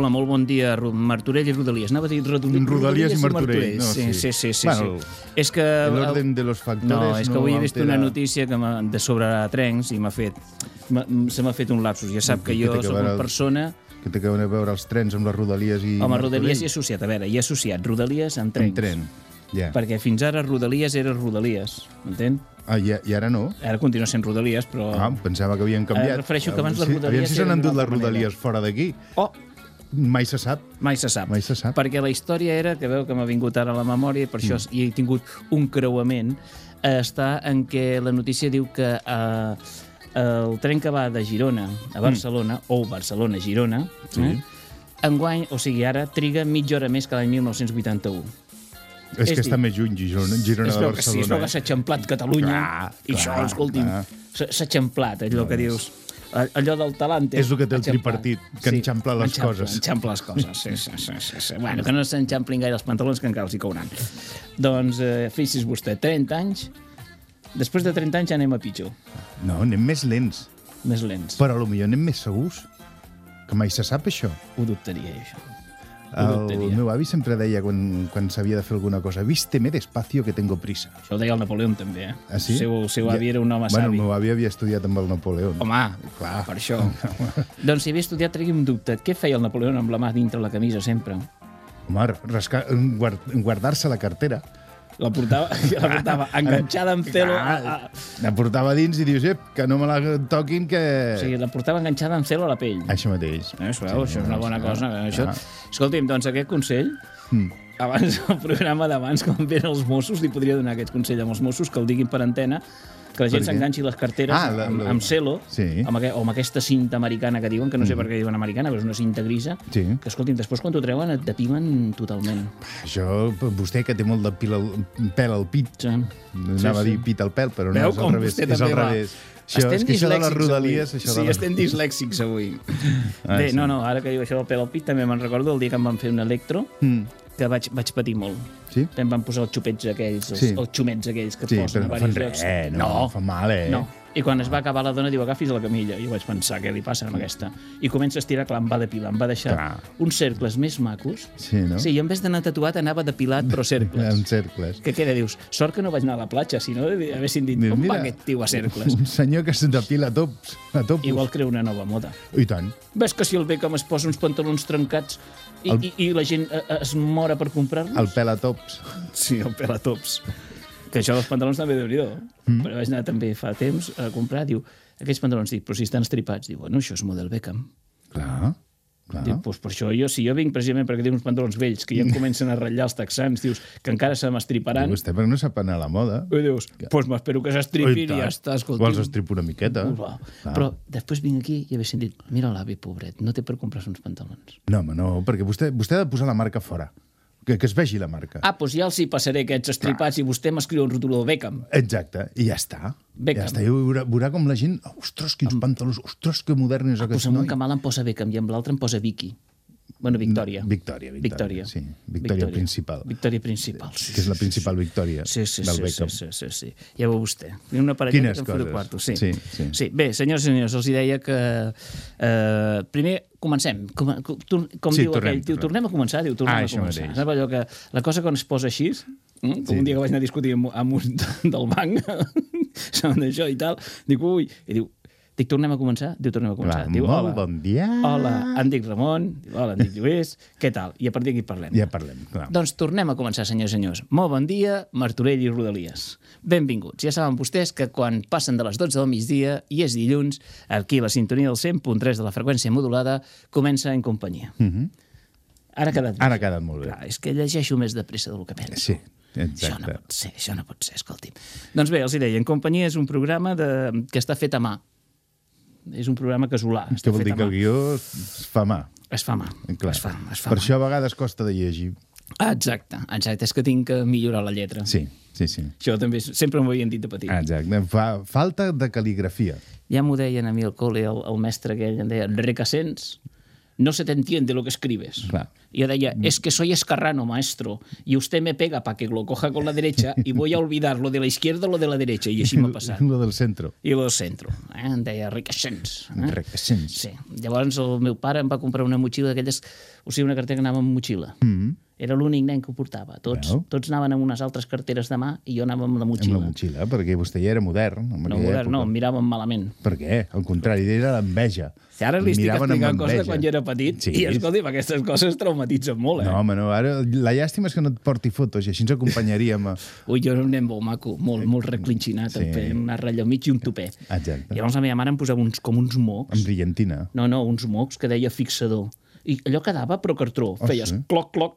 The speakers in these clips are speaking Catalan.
Hola, molt bon dia, Martorell i Rodalies. Anava a dir Rodalies, Rodalies i Martorell. No, sí, sí, sí. sí. sí, Bueno, sí. És que... El orden de los factores No, és que avui he vist altera- una notícia que de sobre trens i m'ha fet... Se m'ha fet un lapsus. Ja sap que Que jo sóc una persona... Que té que veure els trens amb les rodalies i... Home, Martorell? Rodalies he associat. A veure, he associat Rodalies amb trens. En tren, ja. Perquè fins ara Rodalies era Rodalies, m'entén? Ah, i, i ara no? Ara continua sent Rodalies, però... Ah, pensava que havien canviat. Eh, refereixo que abans les rodalies Aviam si s'han endut les altra manera. rodalies fora d'aquí. Oh, Mai se sap. Mai se sap. Mai se sap. Perquè la història era, que veu que m'ha vingut ara a la memòria, i per això Mm. hi he tingut un creuament, eh, està en què la notícia diu que eh, el tren que va de Girona a Barcelona, o Barcelona-Girona, Mm. Sí. eh, enguany, o sigui, ara triga mitja hora més que l'any 1981. És, És que dir- està més lluny Girona, Girona de que sí, es Barcelona. veu que s'ha eixamplat Catalunya, Clar, i això, clar, escolti'm, clar. s'ha eixamplat, allò que dius... Allò del talent... És el que té el tripartit, que enxampla les coses. Enxampla les coses, sí, sí, sí, sí, sí. Bueno, que no s'enxamplin gaire els pantalons, que encara els hi cauran. Doncs, eh, fixi's vostè, 30 anys, després de 30 anys ja anem a pitjor, No, anem més lents. més lents. Però potser anem més segurs. Que mai se sap, això. Ho dubtaria, això. El meu avi sempre deia, quan, quan s'havia de fer alguna cosa, vísteme despacio que tengo prisa. Això ho deia el Napoleó també, eh? Ah, sí? El seu, el seu avi era un home bueno, savi. el meu avi havia estudiat amb el Napoleó. Home, clar, per això. doncs si havia estudiat, tregui un dubte. Què feia el Napoleó amb la mà dintre la camisa sempre? Home, guardar-se la cartera. La portava, la portava enganxada amb celo... A, a, La portava dins i dius, ep, que no me la toquin, que... o sigui, la portava enganxada amb celo a la pell. Això mateix. Eh, es veu, això és una bona sí, cosa. ah, Això... ah. Escolti'm, doncs aquest consell, Mm. abans del programa d'abans, quan venen els Mossos, li podria donar aquest consell amb els Mossos, que el diguin per antena, que la gent s'enganxi les carteres Ah, la- la- amb celo, Sí. amb, aqu o amb aquesta cinta americana que diuen, que no sé per què diuen americana, però és una cinta grisa, Sí. que, escolti'm, després quan t'ho treuen et depilen totalment. Això, vostè que té molt de pil al, pèl al pit, Sí. anava a dir pit al pèl, però no, Veu és al revés. És al va? revés. Això, estem és que això de les rodalies... avui. Això sí, de les... estem dislèxics avui. Ah, Bé, sí. no, no, ara que diu això del pèl al pit, també me'n recordo el dia que em van fer un electro, Mm. Que vaig, vaig patir molt. Sí? Em van posar els xupets aquells, els, Sí. els xumets aquells que et Sí, posen a no fan llocs. res, no, no fa mal, eh? No. I quan es va acabar la dona diu agafis a la camilla. I jo vaig pensar, què li passa amb aquesta? I comença a estirar, clar, em va depilar, em va deixar Clar. uns cercles més macos. Sí, no? Sí, jo en vez d'anar tatuat anava depilat, però cercles. En cercles. Que què dius? Sort que no vaig anar a la platja, si no haguessin dit, Diu, on mira, va aquest tio a cercles? Un senyor que se depila a tops. A topos. Igual creu una nova moda. I tant. Ves que si el Beckham es posa uns pantalons trencats i, El- i, i la gent eh, es mora per comprar-los? El pèl a tops. Sí, el pelatops. Que això dels pantalons també déu nhi mm. Però vaig anar també fa temps a comprar, diu, aquells pantalons, dic, però si estan estripats, diu, bueno, això és model Beckham. Clar, clar. Diu, doncs per això jo, si jo vinc precisament perquè tinc uns pantalons vells que ja em comencen a ratllar els texans, dius, que encara se m'estriparan, Vostè perquè no sap anar a la moda. i dius, doncs pues m'espero que s'estripin i ja està, escolti'm. Vols estripo una miqueta? Clar. Però després vinc aquí i haguessin dit, mira l'avi, pobret, no té per comprar uns pantalons. No, home, no, perquè vostè, vostè ha de posar la marca fora. Que, que es vegi la marca. Ah, doncs ja els hi passaré aquests estripats i vostè m'escriu un rotuló Beckham. Exacte, i ja està. Beckham. Ja està, i veurà, veurà com la gent... Ostres, quins pantalons, ostres, que modern és Pues aquest amb un noi. camal em posa Beckham i amb l'altre em posa Vicky. Bueno, Victòria. Victòria, Victòria, Victòria. sí. Victòria principal. Victòria principal. Sí, Que és la principal victòria Sí, sí, del sí, sí, Beckham. sí, sí, sí. Ja veu vostè. Una parella Quines que em de coses. quarto. Sí. Sí, sí. sí. Bé, senyors i senyors, els hi deia que... Eh, primer, comencem. Com, com, com Sí, diu tornem, aquell, diu, tornem. a començar, diu, tornem Ah, a això començar. mateix. Allò que la cosa quan es posa així, mm, com Sí. un dia que vaig anar a discutir amb, amb un del banc, saben d'això i tal, dic, ui, i diu, Dic, tornem a començar? Diu, tornem a començar. Va, Diu, molt hola. bon dia. Hola, em dic Ramon. Diu, hola, em dic Lluís. Què tal? I a partir d'aquí parlem. Ja parlem, clar. Doncs tornem a començar, senyors i senyors. Molt bon dia, Martorell i Rodalies. Benvinguts. Ja saben vostès que quan passen de les 12 del migdia i és dilluns, aquí a la sintonia del 100.3 de la freqüència modulada comença en companyia. Mm -hmm. Ara ha quedat bé. Ara ha quedat molt bé. Clar, és que llegeixo més de pressa del que penso. Sí, Això no exacte. pot ser, això no pot ser, escolti'm. Doncs bé, els hi deia, En companyia és un programa de... que està fet a mà. És un programa casolà. Està vol fet dir que el guió es fa mà. Es fa mà. Clar. Es fa, es fa per mà. això a vegades costa de llegir. Ah, exacte, exacte. És que tinc que millorar la lletra. Sí, sí, sí. Això també sempre m'ho havien dit de petit. Exacte. Fa falta de cal·ligrafia. Ja m'ho deien a mi al col·le, el, el mestre aquell, em deia, recasens, no se te entiende lo que escribes. Clar. Y yo decía, es que soy escarrano, maestro, y usted me pega para que lo coja con la derecha y voy a olvidar lo de la izquierda o lo de la derecha, i així m'ha passat. Lo del centro. I lo del centre. Eh? Em deia, recasens. Eh? Recasens. Sí. Llavors el meu pare em va comprar una motxilla d'aquelles, o sigui, una cartera que anava amb motxilla. Mm -hmm. Era l'únic nen que ho portava. Tots, Veu? tots anaven amb unes altres carteres de mà i jo anava amb la Amb motxilla. la motxilla, perquè vostè ja era modern. No, modern, no, època. em miraven malament. Per què? Al contrari, era l'enveja. Si ara li estic amb explicant coses de quan jo era petit Sí. i, escolti, aquestes coses traumatitzen molt, eh? No, home, no. Ara, la llàstima és que no et porti fotos i així ens acompanyaríem. A... Ui, jo era un nen molt maco, molt, molt reclinxinat, Sí. amb una ratlla mig i un tupè. Exacte. Llavors la meva mare em posava uns, com uns mocs. Amb brillantina. No, no, uns mocs que deia fixador. I allò quedava, però cartró. Ah, Feies sí? cloc, cloc.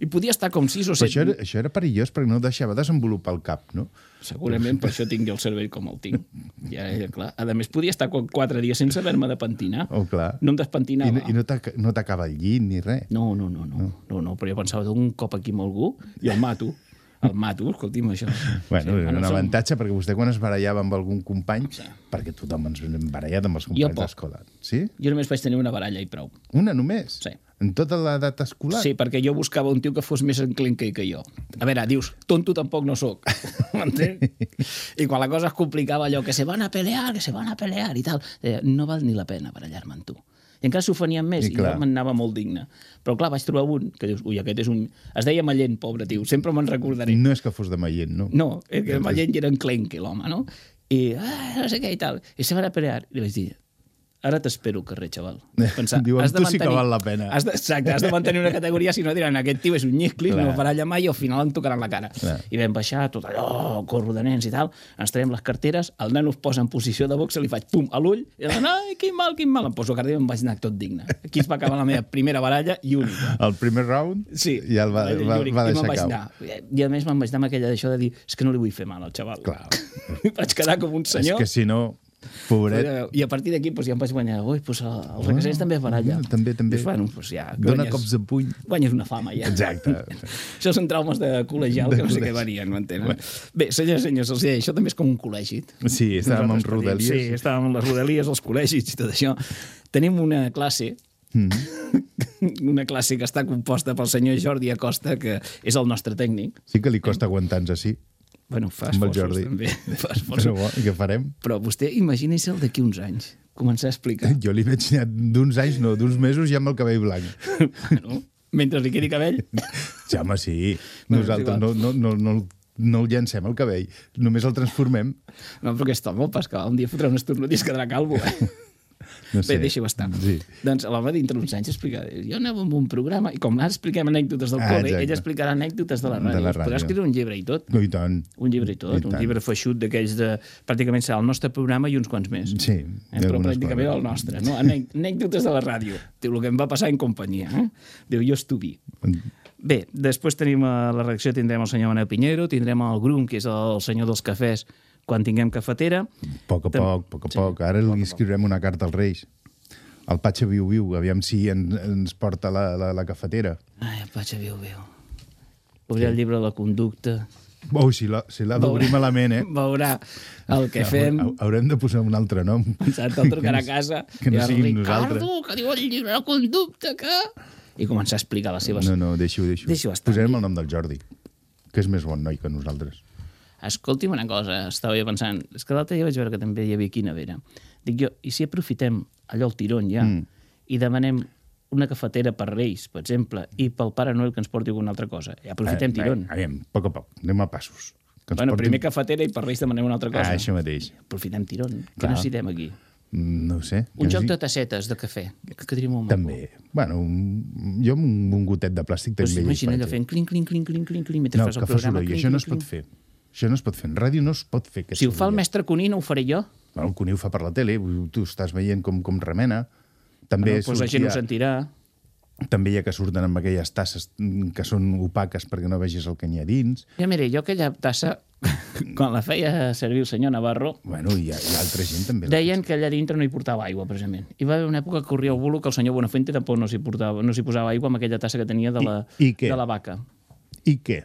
I podia estar com sis o Però set. això era, això era perillós perquè no deixava desenvolupar el cap, no? Segurament per això tinc el cervell com el tinc. Ja, ja, clar. A més, podia estar qu- quatre dies sense haver-me de pentinar. Oh, clar. No em I, despentinava. no- i no t'ac- no t'acaba el llit ni res. No, no, no, no, no, no, però jo pensava un cop aquí amb algú i el mato. El mato, escolti'm, això. Bueno, Sí, un som- avantatge perquè vostè quan es barallava amb algun company, perquè tothom ens hem barallat amb els companys d'escola. Sí? Jo només vaig tenir una baralla i prou. Una només? Sí. En tota l'edat escolar? Sí, perquè jo buscava un tio que fos més enclenque que jo. A veure, dius, tonto tampoc no sóc. I quan la cosa es complicava allò, que se van a pelear, que se van a pelear i tal, deia, no val ni la pena barallar-me amb tu. I encara s'ofenien més, I i, jo m'anava molt digne. Però clar, vaig trobar un que dius, ui, aquest és un... Es deia Mallent, pobre tio, sempre me'n recordaré. No és que fos de Maient, no? No, el que Mallent era enclenque, l'home, no? I, ah, no sé què i tal. I se van a pelear. I li vaig dir, ara t'espero al carrer, xaval. Vaig Diu, amb tu sí que val la pena. Has de, exacte, has de mantenir una categoria, si no diran, aquest tio és un nyiclis, Clar. no baralla mai i al final em tocaran la cara. Clar. I vam baixar tot allò, corro de nens i tal, ens traiem les carteres, el nen es posa en posició de boxa, li faig pum a l'ull, i nen, ai, quin mal, quin mal, em poso a cartera i em vaig anar tot digne. Aquí es va acabar la meva primera baralla i única. El primer round Sí, ja el va, i va, l'únic. va I deixar anar. I a més me'n vaig anar amb aquella d'això de dir és que no li vull fer mal al xaval. Clar. vaig quedar com un És senyor. que si no, pobret, I a partir d'aquí doncs, ja em vaig guanyar. Ui, doncs, el, el requesens també es baralla. Ah, també, també. Dius, bueno, doncs ja, dona guanyes- cops de puny. Guanyes una fama, ja. Exacte. això són traumes de col·legial De que no sé què varien, m'entenen? Bé, senyors senyors, els deia, això també és com un col·legi. Sí, estàvem amb rodalies. Sí, estàvem amb les rodalies, els col·legis i tot això. Tenim una classe Mm. una classe que està composta pel senyor Jordi Acosta, que és el nostre tècnic. Sí que li costa aguantar-nos així. Bueno, fa el esforços, Jordi. també. Fa Però bo, què farem? Però vostè imagini-se'l d'aquí uns anys. Començar a explicar. Jo li veig ja d'uns anys, no, d'uns mesos ja amb el cabell blanc. bueno, mentre li quedi cabell. Sí, home, sí. Nosaltres no, no, no, no, no el llancem el cabell, només el transformem. No, però aquest home, pas que un dia fotrà un estornut i es quedarà calvo, eh? No Bé, sé. deixa-ho estar. Sí. Doncs a l'home dintre d'uns anys explicar. Jo anava amb un programa, i com ara expliquem anècdotes del Ah, col·le, exacte. ell explicarà anècdotes de la De ràdio. la Es podrà ràdio. escriure un llibre i tot. No, i tant. Un llibre i tot, I un tant. llibre feixut d'aquells de... Pràcticament serà el nostre programa i uns quants més. Sí, Eh, però pràcticament coses. el nostre, no? Anè- Anècdotes de la ràdio. Diu, el que em va passar en companyia. Eh? Diu, jo estuvi. Bé, després tenim a la redacció, tindrem el senyor Manel Pinheiro, tindrem el Grum, que és el senyor dels cafès, quan tinguem cafetera. A poc a Tam- poc, poc a Sí, poc. Ara li escriurem una carta als Reis. El Patxa Viu Viu, aviam si en, ens porta la, la, la cafetera. Ai, el Patxa, viu, viu. Obrirà el llibre de la conducta. Oh, si l'ha si d'obrir malament, eh? Veurà el que fem. Hau- Haurem de posar un altre nom. Saps? El trucarà a Que no- casa. Que no i el siguin Ricardo, nosaltres. que diu el llibre de la conducta, que... I començar a explicar les seves... No, no, deixi-ho, deixi-ho. Deixi-ho estar. Posarem el nom del Jordi, que és més bon noi que nosaltres. Escolti'm una cosa, estava jo pensant, és que l'altre dia vaig veure que també hi havia aquí nevera. Dic jo, i si aprofitem allò el tirón ja mm. i demanem una cafetera per Reis, per exemple, i pel Pare Noel que ens porti alguna altra cosa. I aprofitem Eh, tirón. Eh, aviam, a poc a poc, anem a passos. Que ens Bueno, portin- primer cafetera i per Reis demanem una altra cosa. Ah, això mateix. Aprofitem tirón. Què Clar. necessitem aquí? Mm, No sé. Un Jo joc de tassetes de cafè, que quedaria molt maco. També. Bueno, un, jo amb un, un gotet de plàstic també hi imagina allò fent clinc, clinc, clinc, clinc, clinc, clinc, mentre No, fas el que fa programa. soroll. Això no es pot fer. Això no es pot fer. En ràdio no es pot fer. Si ho fa el mestre Cuní, no ho faré jo. Bueno, el Cuní ho fa per la tele, tu estàs veient com, com remena. També, Bueno, doncs la gent ho sentirà. també hi ha que surten amb aquelles tasses que són opaques perquè no vegis el que n'hi ha dins. Ja, mira, jo aquella tassa, quan la feia servir el senyor Navarro, Bueno, i ha altra gent també. deien que allà dintre no hi portava aigua, precisament. I va haver una època que corria el bulo que el senyor Buenafuente tampoc no s'hi portava, no s'hi posava aigua amb aquella tassa que tenia de la, I- i què? de la vaca. I què?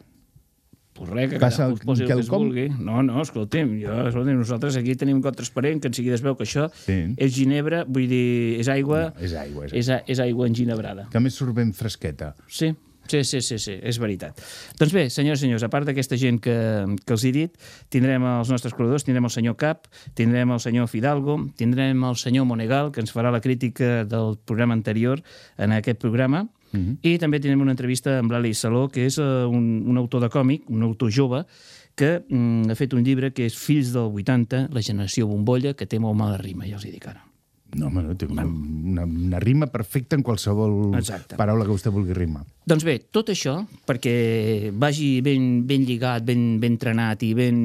Pues res, que Passa cadascú es posi el que es vulgui. No, no, escolti'm, jo, escolti'm, nosaltres aquí tenim un got transparent que en seguida es veu que això Sí. és ginebra, vull dir, és aigua... No, és aigua, és És, a- és aigua enginebrada. Que més surt ben fresqueta. Sí, sí, sí, sí, sí, és veritat. Doncs bé, senyors i senyors, a part d'aquesta gent que, que els he dit, tindrem els nostres col·laboradors, tindrem el senyor Cap, tindrem el senyor Fidalgo, tindrem el senyor Monegal, que ens farà la crítica del programa anterior en aquest programa, i també tindrem una entrevista amb l'Ali Saló, que és uh, un, un autor de còmic, un autor jove, que mm, ha fet un llibre que és Fills del 80, la generació bombolla, que té molt mala rima, ja els hi dic ara. No, home, no, té una, una, una rima perfecta en qualsevol Exacte. paraula que vostè vulgui rimar. Doncs bé, tot això, perquè vagi ben, ben lligat, ben, ben trenat i ben,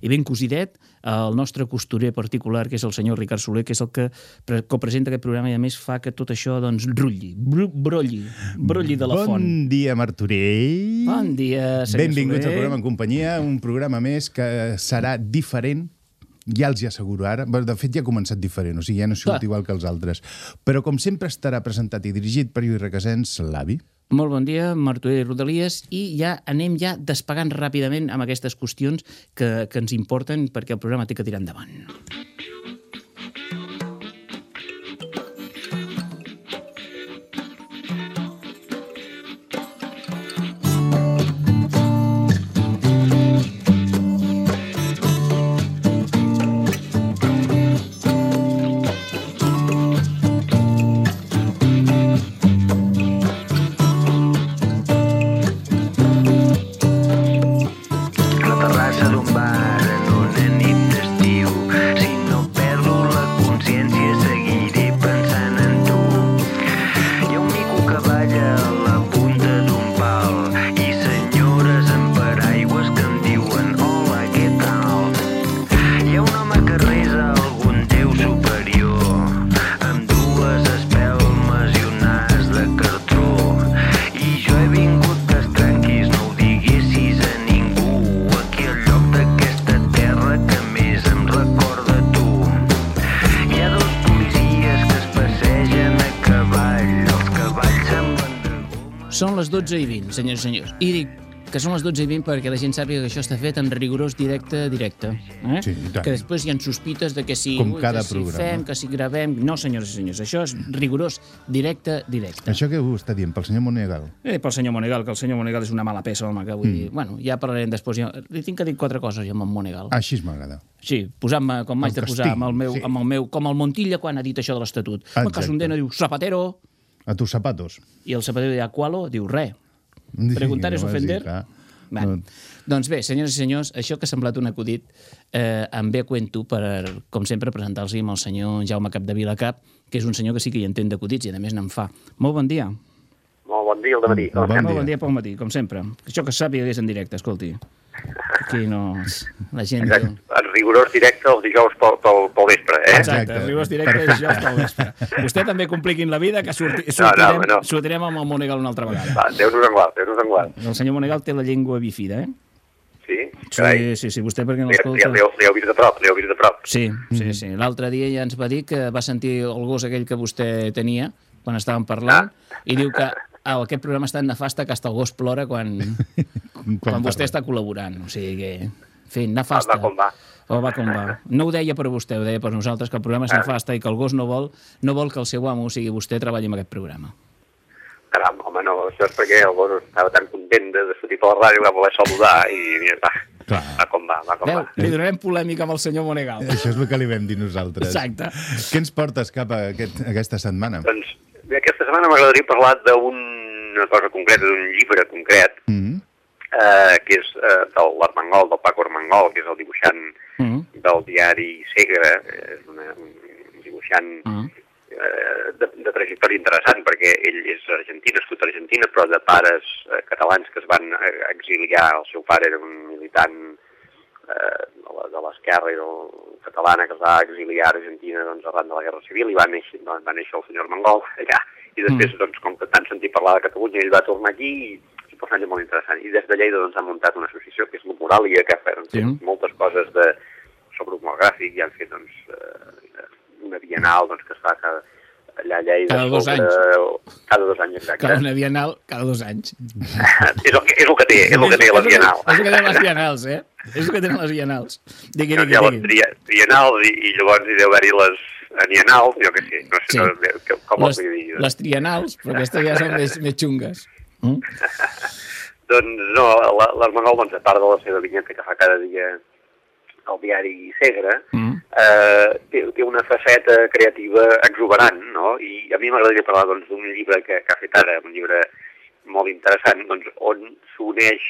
i ben cosidet, el nostre costurer particular, que és el senyor Ricard Soler, que és el que pre- copresenta aquest programa i a més fa que tot això doncs, rulli, brolli, brolli de la bon font. dia, Martorell. Bon dia, senyor Benvinguts Soler. al programa en companyia, un programa més que serà diferent ja els hi asseguro ara. Bé, De fet, ja ha començat diferent, o sigui, ja no ha sigut Clar. igual que els altres. Però, com sempre, estarà presentat i dirigit per Lluís Requesens, l'avi. Molt bon dia, Martorell i Rodalies, i ja anem ja despegant ràpidament amb aquestes qüestions que, que ens importen perquè el programa té que tirar endavant. La terrassa 12 i 20, senyors i senyors. I dic que són les 12 i 20 perquè la gent sàpiga que això està fet en rigorós directe directe. Eh? Sí, que després hi ha sospites de que si, Com ui, cada que si programa. fem, que si gravem... No, senyors i senyors, això és rigorós directe directe. Això que ho està dient pel senyor Monegal? Eh, pel senyor Monegal, que el senyor Monegal és una mala peça, home, que vull mm. dir... Bueno, ja parlarem després. Jo, li tinc que dir quatre coses jo amb en Monegal. Així m'agrada. Sí, posant-me, com m'haig de posar, amb el, meu, sí. amb el meu, com el Montilla quan ha dit això de l'Estatut. Exacte. El Casundena diu Zapatero, A tus zapatos. i el Zapatero de Aqualo diu. Sí, Preguntar és no dir, ofender? Bueno, No. doncs bé, senyors i senyors, això que ha semblat un acudit eh, em ve a cuento per, com sempre, presentar-los amb el senyor Jaume Capdevila Cap, que és un senyor que sí que hi entén d'acudits i a més n'en fa. Molt bon dia. Molt bon dia, el dematí. Bon Molt dia. bon dia pel matí, com sempre. Això que sàpiga que és en directe, escolti. Aquí no... La gent... Exacte. En rigorós directe els dijous pel, pel, pel vespre, eh? Exacte, Exacte. el rigorós directe Perfecte. jo pel vespre. Vostè també compliquin la vida, que sorti, sortirem, no, no. sortirem amb el Monegal una altra vegada. Va, Déu-nos en guard, Déu-nos en guard. El senyor Monegal té la llengua bifida, eh? Sí? Carai. Sí, sí, sí, vostè perquè no l'escolta... li, li heu vist de prop, li heu vist de prop. Sí, sí, sí. L'altre dia ja ens va dir que va sentir el gos aquell que vostè tenia quan estàvem parlant i diu que ah, aquest programa és tan nefasta que hasta el gos plora quan, quan vostè parla. està col·laborant. O sigui que, en fi, nefasta. Va, va com va. Oh, va com va. No ho deia per vostè, ho deia per nosaltres, que el programa és nefasta i que el gos no vol, no vol que el seu amo, o sigui vostè, treballi en aquest programa. Caram, home, no, això és perquè el gos estava tan content de de sortir per la ràdio que va voler saludar i mira, va, Clar. va com va, va com Veu, va. li donarem polèmica amb el senyor Monegal. Això és el que li vam dir nosaltres. Exacte. Què ens portes cap a aquest, aquesta setmana? Doncs bé, aquesta setmana m'agradaria parlar d'una cosa concreta, d'un llibre concret, Mm -hmm. eh, que és eh, de l'Armengol, del Paco Armengol, que és el dibuixant Mm. del diari Segre, eh, és una, un dibuixant Mm. eh, de, de trajectòria interessant, perquè ell és argentí, nascut a Argentina, però de pares eh, catalans que es van eh, exiliar. El seu pare era un militant eh, de l'esquerra i del catalana que es va exiliar a Argentina doncs, arran de la Guerra Civil i va néixer, doncs, va néixer el senyor Mangol allà. I després, doncs, com que tant sentit parlar de Catalunya, ell va tornar aquí i és un personatge molt interessant. I des de Lleida doncs, ha muntat una associació que és l'Humoràlia, que ha fet Sí. moltes coses de, sobre humor gràfic i han fet doncs, eh, una bienal doncs, que es fa cada, allà a Lleida. Cada dos sobre- Cada dos anys, exacte. Cada una bienal, cada dos anys. és, el que, és el que té, és el que té la bienal. És el que tenen les bienals, eh? És el que tenen les bienals. Digui, digui, les digui. tria- trienals i, i llavors hi deu haver-hi les anienals, jo què sé, no sé Sí. no, que, com Les, dir. les trienals, però aquestes ja són més, més xungues. Mm? Doncs no, la- l'Armengol, doncs, a part de la seva vinyeta que fa cada dia al diari Segre, Mm. eh, té, té una faceta creativa exuberant, no? I a mi m'agradaria parlar doncs, d'un llibre que, que ha fet ara, un llibre molt interessant, doncs, on s'uneix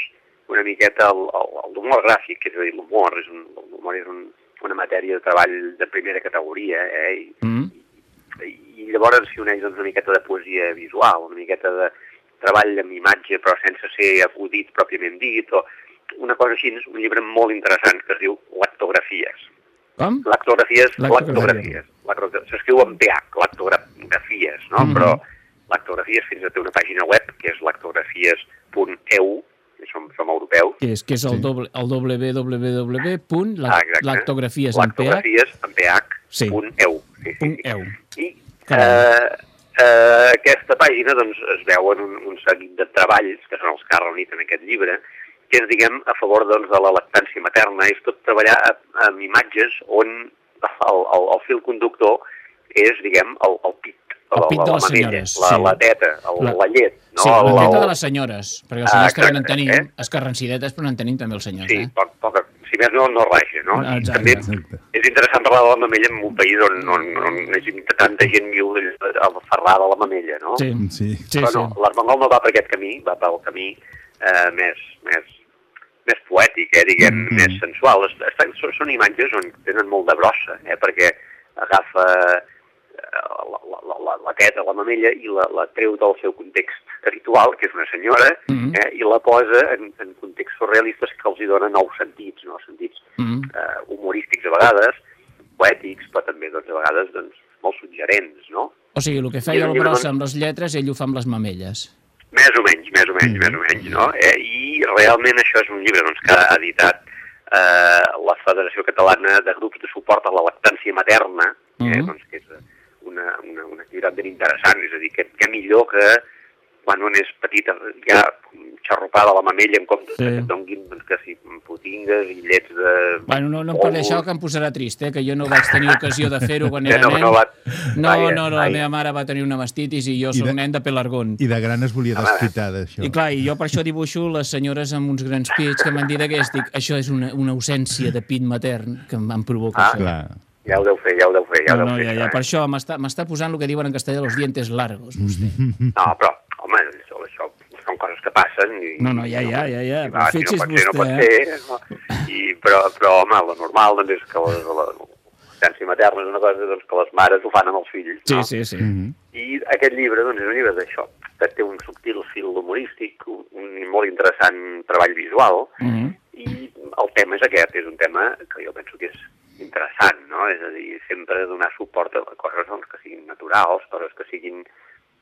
una miqueta el, el, el l'humor gràfic, que és a dir, l'humor és, un, l'humor és un, una matèria de treball de primera categoria, eh? I, Mm. i llavors s'hi uneix doncs, una miqueta de poesia visual, una miqueta de treball amb imatge però sense ser acudit pròpiament dit, o una cosa així, és un llibre molt interessant que es diu Lactografies. Com? Lactografies, Lactografies. lactografies. Lactogra- S'escriu amb PH, lactografies, no? Mhm. Però lactografies fins i tot té una pàgina web que és lactografies.eu, som, som europeus, Que és, que és el, Sí. doble, el www. punt Ah, ph. Lactografies en ph, Sí. punt eu. Sí, sí, sí. eu. I eh, eh, aquesta pàgina doncs, es veuen un, un seguit de treballs, que són els que ha reunit en aquest llibre, que és, diguem, a favor doncs, de la lactància materna, és tot treballar a- amb imatges on el, el, el fil conductor és, diguem, el, el pit, El la, pit la, de la les mamella, senyores, la, sí. la teta, el, La- la, llet, no? Sí, la teta de les senyores, perquè els Ah, senyors també en exacte, tenim, eh? escarrancidetes, però en tenim també els senyors, Sí, eh? poc, poc, si més no, no raja, no? Ah, I exacte. també Exacte. és interessant parlar de la mamella en un país on, on, on, on tanta gent viu aferrada a la mamella, no? Sí, Sí. sí, Però sí. no, l'Armengol no va per aquest camí, va pel camí eh, més, més, més poètic, eh, diguem, Mhm. més sensual. Es- Està, són, són imatges on tenen molt de brossa, eh, perquè agafa eh, la, la, la, la, teta, la mamella, i la, la treu del seu context habitual, que és una senyora, Mhm. eh, i la posa en, en contexts surrealistes que els hi donen nous sentits, no? sentits Mm. eh, humorístics a vegades, poètics, però també doncs, a vegades doncs, molt suggerents, no? O sigui, el que feia el gros doncs- amb les lletres, ell ho fa amb les mamelles. Més o menys, més o menys, més o menys, no? Eh, I realment això és un llibre doncs, que ha editat eh, la Federació Catalana de Grups de Suport a la Lactància Materna, eh, Mhm. doncs, que és una, una, una activitat ben interessant, és a dir, que, que millor que quan un és petita ja xarrupada la mamella en comptes Sí. que et donguin doncs, que si putingues i llets de... Bueno, no, no em parli això, que em posarà trist, eh? que jo no vaig tenir ocasió de fer-ho quan Que era no, nen. no va- no, no, no, la meva mare va tenir una mastitis i jo I soc de- nen de Pelargón. I de gran es volia desfitar d'això. I clar, i jo per això dibuixo les senyores amb uns grans pits que m'han dit aquest, dic, això és una, una ausència de pit matern que em provoca Ah, això. Clar. Ja ho deu fer, ja ho deu fer, ja ho No, deu no, fer. ja, ja, eh? per això m'està m'està posant el que diuen en castellà los dientes largos, vostè. No, però, home, això, això són coses que passen. I, No, no, ja, ja, ja, ja, I, va, si fixi's no pot ser, no pot vostè, ser. No? I, però, però, home, lo normal doncs, és que la, la, l'essència materna és una cosa doncs, que les mares ho fan amb els fills. Sí, no? sí, sí. Mhm. I aquest llibre doncs, és un llibre d'això, que té un subtil fil humorístic, un, un molt interessant treball visual, Mhm. i el tema és aquest, és un tema que jo penso que és interessant, no? És a dir, sempre donar suport a coses doncs, que siguin naturals, coses que siguin...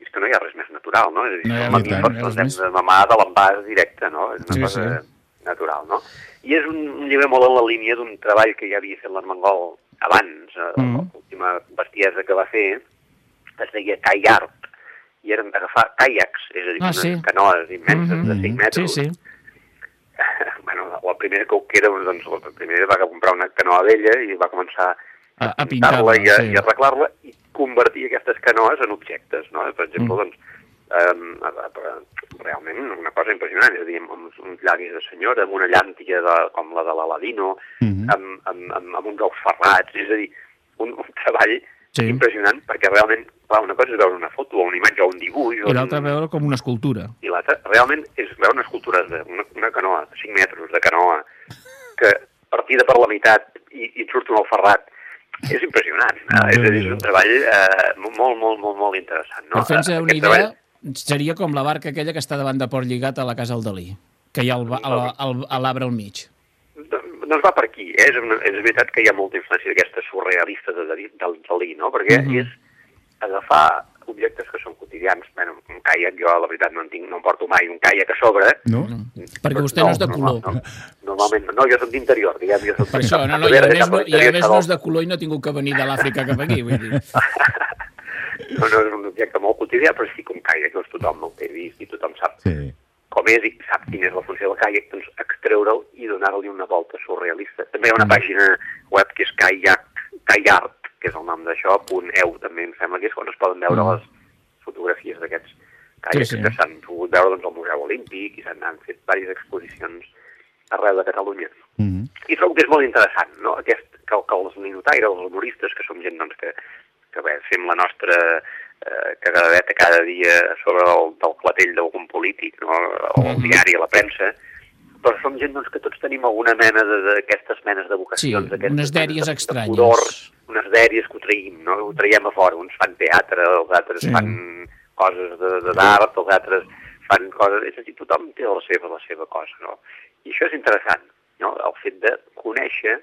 És que no hi ha res més natural, no? És a dir, No som mamífers, doncs hem de mamar de l'envàs directe, no? És una Sí, cosa sí. natural, no? I és un, un llibre molt en la línia d'un treball que ja havia fet l'Armengol abans, eh, Mhm. l'última bestiesa que va fer, es deia Caiart, i eren d'agafar caiacs, és a dir, Ah, unes sí. canoes immenses Mhm. de 5 Sí, metres, sí. bueno, la primera que ho queda, doncs, la primera va comprar una canoa vella i va començar A- a pintar-la i, a, sí. i arreglar-la i convertir aquestes canoes en objectes, no? Per exemple, Mm. doncs, um, realment una cosa impressionant, és a dir, amb uns, uns llavis de senyora, amb una llàntia de, com la de l'Aladino, Mhm. amb, amb, amb, amb uns ous ferrats, és a dir, un, un treball Sí. Impressionant, perquè realment, clar, una cosa és veure una foto o una imatge o un dibuix, o I l'altre un- veure com una escultura. i l'altre realment és veure una escultura d'una una canoa, de 5 metres de canoa, que partida per la meitat i, i et surt un alferrat, és impressionant. Ah, Eh? és, a dir, Déu-n'hi-do. és un treball eh, molt, molt, molt, molt interessant. No? Per fer-nos una aquest idea, treball- seria com la barca aquella que està davant de Port Lligat a la casa del Dalí, que hi ha l'arbre al mig. Doncs va per aquí. Eh? És, una, és veritat que hi ha molta influència d'aquesta surrealista de, Dalí- del Dalí, no? perquè Mhm. és agafar objectes que són quotidians. Bueno, un caiac, jo la veritat no en, tinc, no en porto mai un caiac a sobre. No? Perquè vostè no és de color. No, no, normalment no, no jo soc d'interior, diguem. Jo soc Per això, no, no, i a més, no, i a més no és de color i no ha tingut que venir de l'Àfrica cap aquí, vull dir. No, no és un objecte molt quotidià, però sí que un caiac, doncs tothom el té vist i tothom sap Sí. Com és i sap quina és la funció del caiac, doncs extreure'l i donar-li una volta surrealista. També hi ha una Mm. pàgina web que és Kayak, Kayart, que és el nom d'això, punt .eu també em sembla que és on es poden veure Mm. les fotografies d'aquests caiacs Sí, sí. que s'han pogut veure doncs, al Museu Olímpic i s'han han fet diverses exposicions arreu de Catalunya. Mhm. I trobo que és molt interessant, no? Aquest, que, que els ninotaires, els humoristes, que som gent doncs, que, que bé, fem la nostra eh, cagadeta cada dia sobre el del clatell d'algun polític, no? o el Mhm. diari, a la premsa, però som gent doncs, que tots tenim alguna mena de- d'aquestes menes de vocacions, Sí, unes dèries de- de estranyes. pudors, unes dèries que ho traïm, no? ho traiem a fora, uns fan teatre, els altres Sí. fan coses de- de- d'art, els altres fan coses... És a dir, tothom té la seva, la seva cosa, no? I això és interessant, no? El fet de conèixer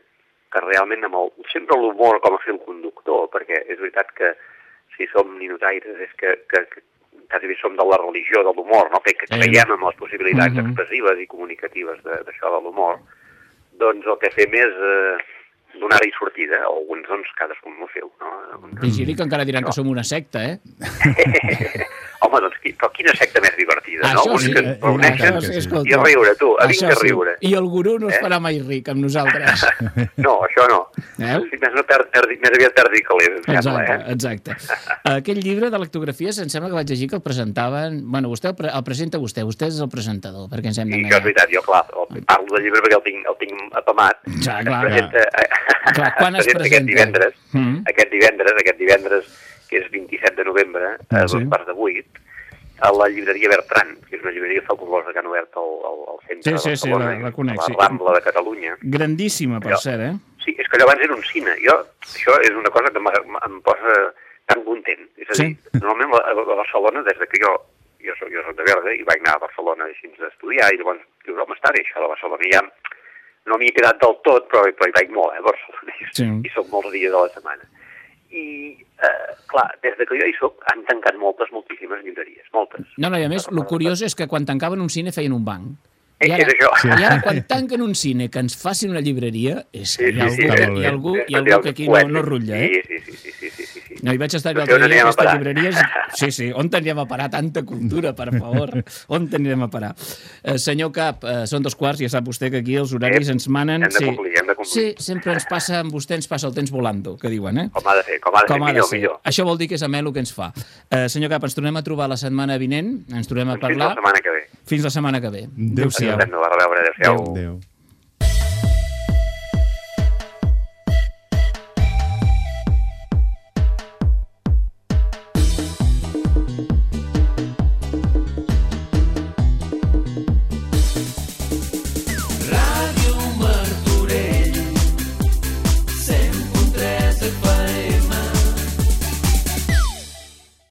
que realment amb el, sempre l'humor com a fil conductor, perquè és veritat que si som ninotaires és que, que, que quasi som de la religió de l'humor, no? que, creiem en les possibilitats Mhm. expressives i comunicatives de- d'això de l'humor, doncs el que fem és eh, donar-hi sortida, alguns doncs cadascun m'ho feu, no? Vigili que encara diran que som una secta, eh? Home, doncs, però quina secta més divertida, no? Això Uns sí. que es reuneixen Això sí. i a riure, tu, a vinc Això a sí. riure. I el gurú no es Eh? farà mai ric amb nosaltres. No, això no. Veu? Sí, més, no perd, perdi, més aviat perdi calés, em sembla, Exacte, eh? exacte. Aquell llibre de lectografies em sembla que vaig llegir que el presentaven... Bueno, vostè el, pre el presenta vostè, vostè és el presentador, perquè ens hem I això és veritat, jo, clar, el- parlo del llibre perquè el tinc, el tinc apamat. Ja, Es clar, presenta, eh, Clar, quan es presenta presenta? Aquest divendres, Mm. aquest divendres, aquest divendres, que és 27 de novembre, a Ah, dos sí? quarts de vuit, a la llibreria Bertran, que és una llibreria fabulosa que han obert al, al, al centre Sí, sí, de sí, Barcelona, la- la conec, a sí. la Rambla de Catalunya. Grandíssima, per Jo- cert, eh? Sí, és que allò abans era un cine. Jo, això és una cosa que em posa tan content. És a Sí. dir, normalment a, a Barcelona, des de que jo, jo soc, jo soc de Berga i vaig anar a Barcelona així d'estudiar, i llavors dius, home, està bé això de Barcelona. Ja no m'hi he quedat del tot, però, però hi vaig molt, eh, a Barcelona. Sí. I soc molts dies a la setmana. I, eh, clar, des de que jo hi soc, han tancat moltes, moltíssimes llibreries, moltes. No, no, i a més, el curiós és que quan tancaven un cine feien un banc. Eh, és això. I ara, quan tanquen un cine que ens facin una llibreria, és que hi ha algú, sí, hi ha sí. algú, hi ha És algú que aquí no, no rutlla, eh? Sí, sí, sí, sí. No, hi vaig estar l'altre dia a aquestes parar? llibreries. Sí, sí, on anirem a parar tanta cultura, per favor? On anirem a parar? Eh, senyor Cap, eh, són dos quarts, ja sap vostè que aquí els horaris ens manen... hem de complir, hem de complir. Sí, sempre ens passa, amb vostè ens passa el temps volando, que diuen, eh? Com ha de ser, com ha de ser, Com ha de millor, ser. millor. Això vol dir que és amè el que ens fa. Eh, senyor Cap, ens tornem a trobar la setmana vinent, ens tornem a Doncs fins parlar la setmana que ve. fins la setmana que ve. Adéu-siau. Adéu-siau. Adéu.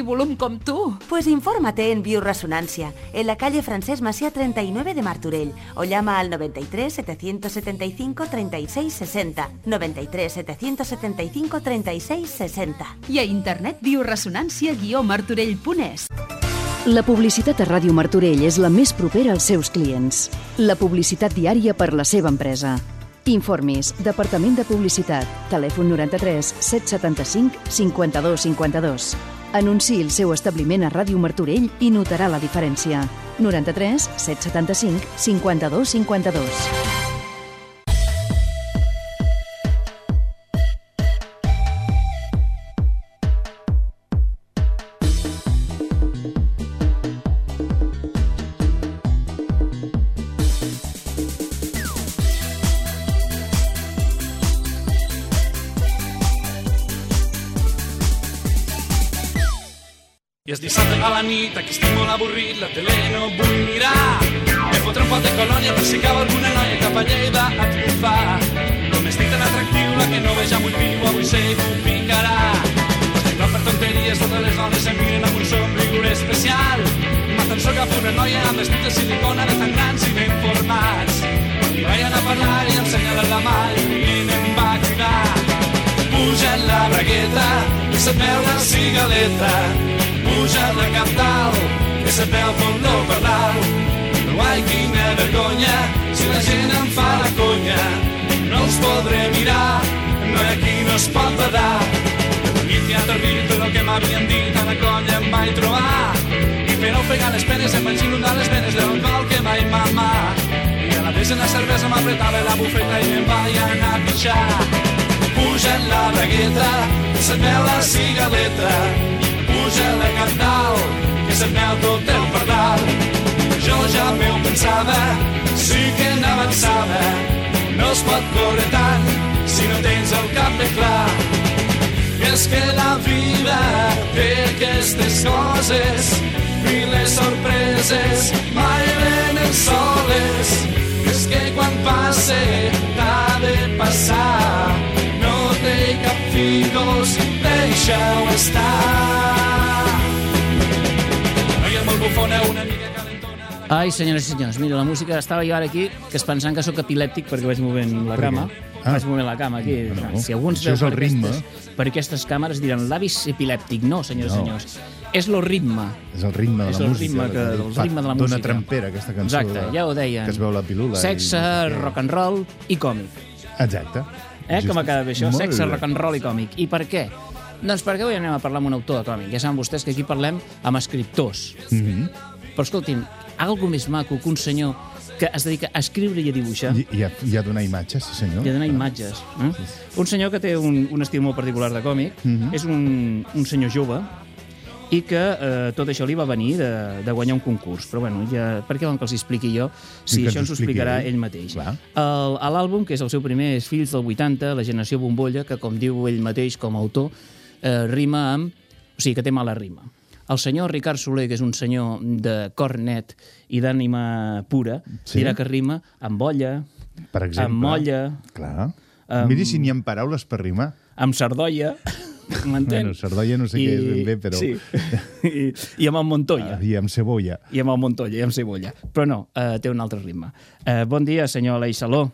volum com tu. Pues infórmate en Bioresonancia, en la calle Francés Masía 39 de Martorell, o llama al 93 775 36 60. 93 775 36 60. I a internet bioresonància-martorell.es. La publicitat a Ràdio Martorell és la més propera als seus clients. La publicitat diària per la seva empresa. Informis, Departament de Publicitat, telèfon 93 775 52 52. Anunciï el seu establiment a Ràdio Martorell i notarà la diferència. 93 775 52 52. Avorrit, la tele no vull mirar. Em fotré un pot de colònia per si cau alguna noia cap a Lleida a triomfar. Com estic tan atractiu, la que no veja molt viu, avui sé que ho picarà. Clar per tonteries, totes les dones em miren amb un somriure especial. Ma tan sols cap una noia amb vestit de silicona de tan grans i ben formats. Li vayan a parlar i em senyalen la mà i em va cridar. Puja la bragueta, se't veu la cigaleta. Puja la cap dalt, que fondo per dalt. No ai, quina vergonya, si la gent em fa la conya. No us podré mirar, no qui no es pot badar. I que ha tot el que m'havien dit, a la conya em vaig trobar. I per ofegar les penes em vaig inundar les venes del gol que vaig mamar. I a la vez en la cervesa m'apretava la bufeta i em vaig anar a pixar. Puja la bragueta, que se't veu la cigaleta. Puja la cantal, que se't veu tot el pardal. Jo ja m'ho pensava, sí que n'avançava. No es pot córrer tant si no tens el cap ben clar. I és que la vida té aquestes coses i les sorpreses mai venen soles. És que quan passe t'ha de passar no té cap figos, deixa-ho estar. Noia molt bufona, una mica calentona... Ai, senyores i senyors, mira, la música... Estava jo ara aquí, que es pensant que sóc epilèptic perquè vaig movent la cama. Ah. Vaig movent la cama aquí. No, si algú ens això és el per ritme. Aquestes, per aquestes càmeres diran l'avis epilèptic. No, senyores i No. senyors. És lo ritme. És el ritme de És la el música. ritme que- que el ritme de la Dona música. trempera, aquesta cançó. Exacte, de- ja ho deien. Que es veu la pilula. Sexe, i... rock and roll i còmic. Exacte. Eh? Com ha quedat bé això? Molt Sexe, rock and roll i còmic. I per què? Doncs perquè avui anem a parlar amb un autor de còmic. Ja saben vostès que aquí parlem amb escriptors. Mhm. Però escoltin, algo més maco que un senyor que es dedica a escriure i a dibuixar I, i, a, I a donar imatges, sí senyor. i a donar imatges. Eh? Un senyor que té un, un estil molt particular de còmic, Mhm. és un, un senyor jove i que eh, tot això li va venir de, de guanyar un concurs. Però bueno, ja, per què volen que els expliqui jo si que això ens ho explicarà ell. ell mateix? Clar. El- a L'àlbum, que és el seu primer, és Fills del 80, la generació bombolla, que com diu ell mateix com a autor, eh, rima amb... O sigui, que té mala rima. El senyor Ricard Soler, que és un senyor de cor net i d'ànima pura, Sí? dirà que rima amb olla, Per exemple. amb molla, Clar. Amb- Miri si n'hi ha paraules per rimar. amb sardoia, m'entén? Bueno, sardoia no sé què és ben bé, però- Sí, i, i amb el Montoya. I amb cebolla. I amb el Montoya, i amb cebolla. Però no, eh, té un altre ritme. Eh, bon dia, senyor Aleix Saló.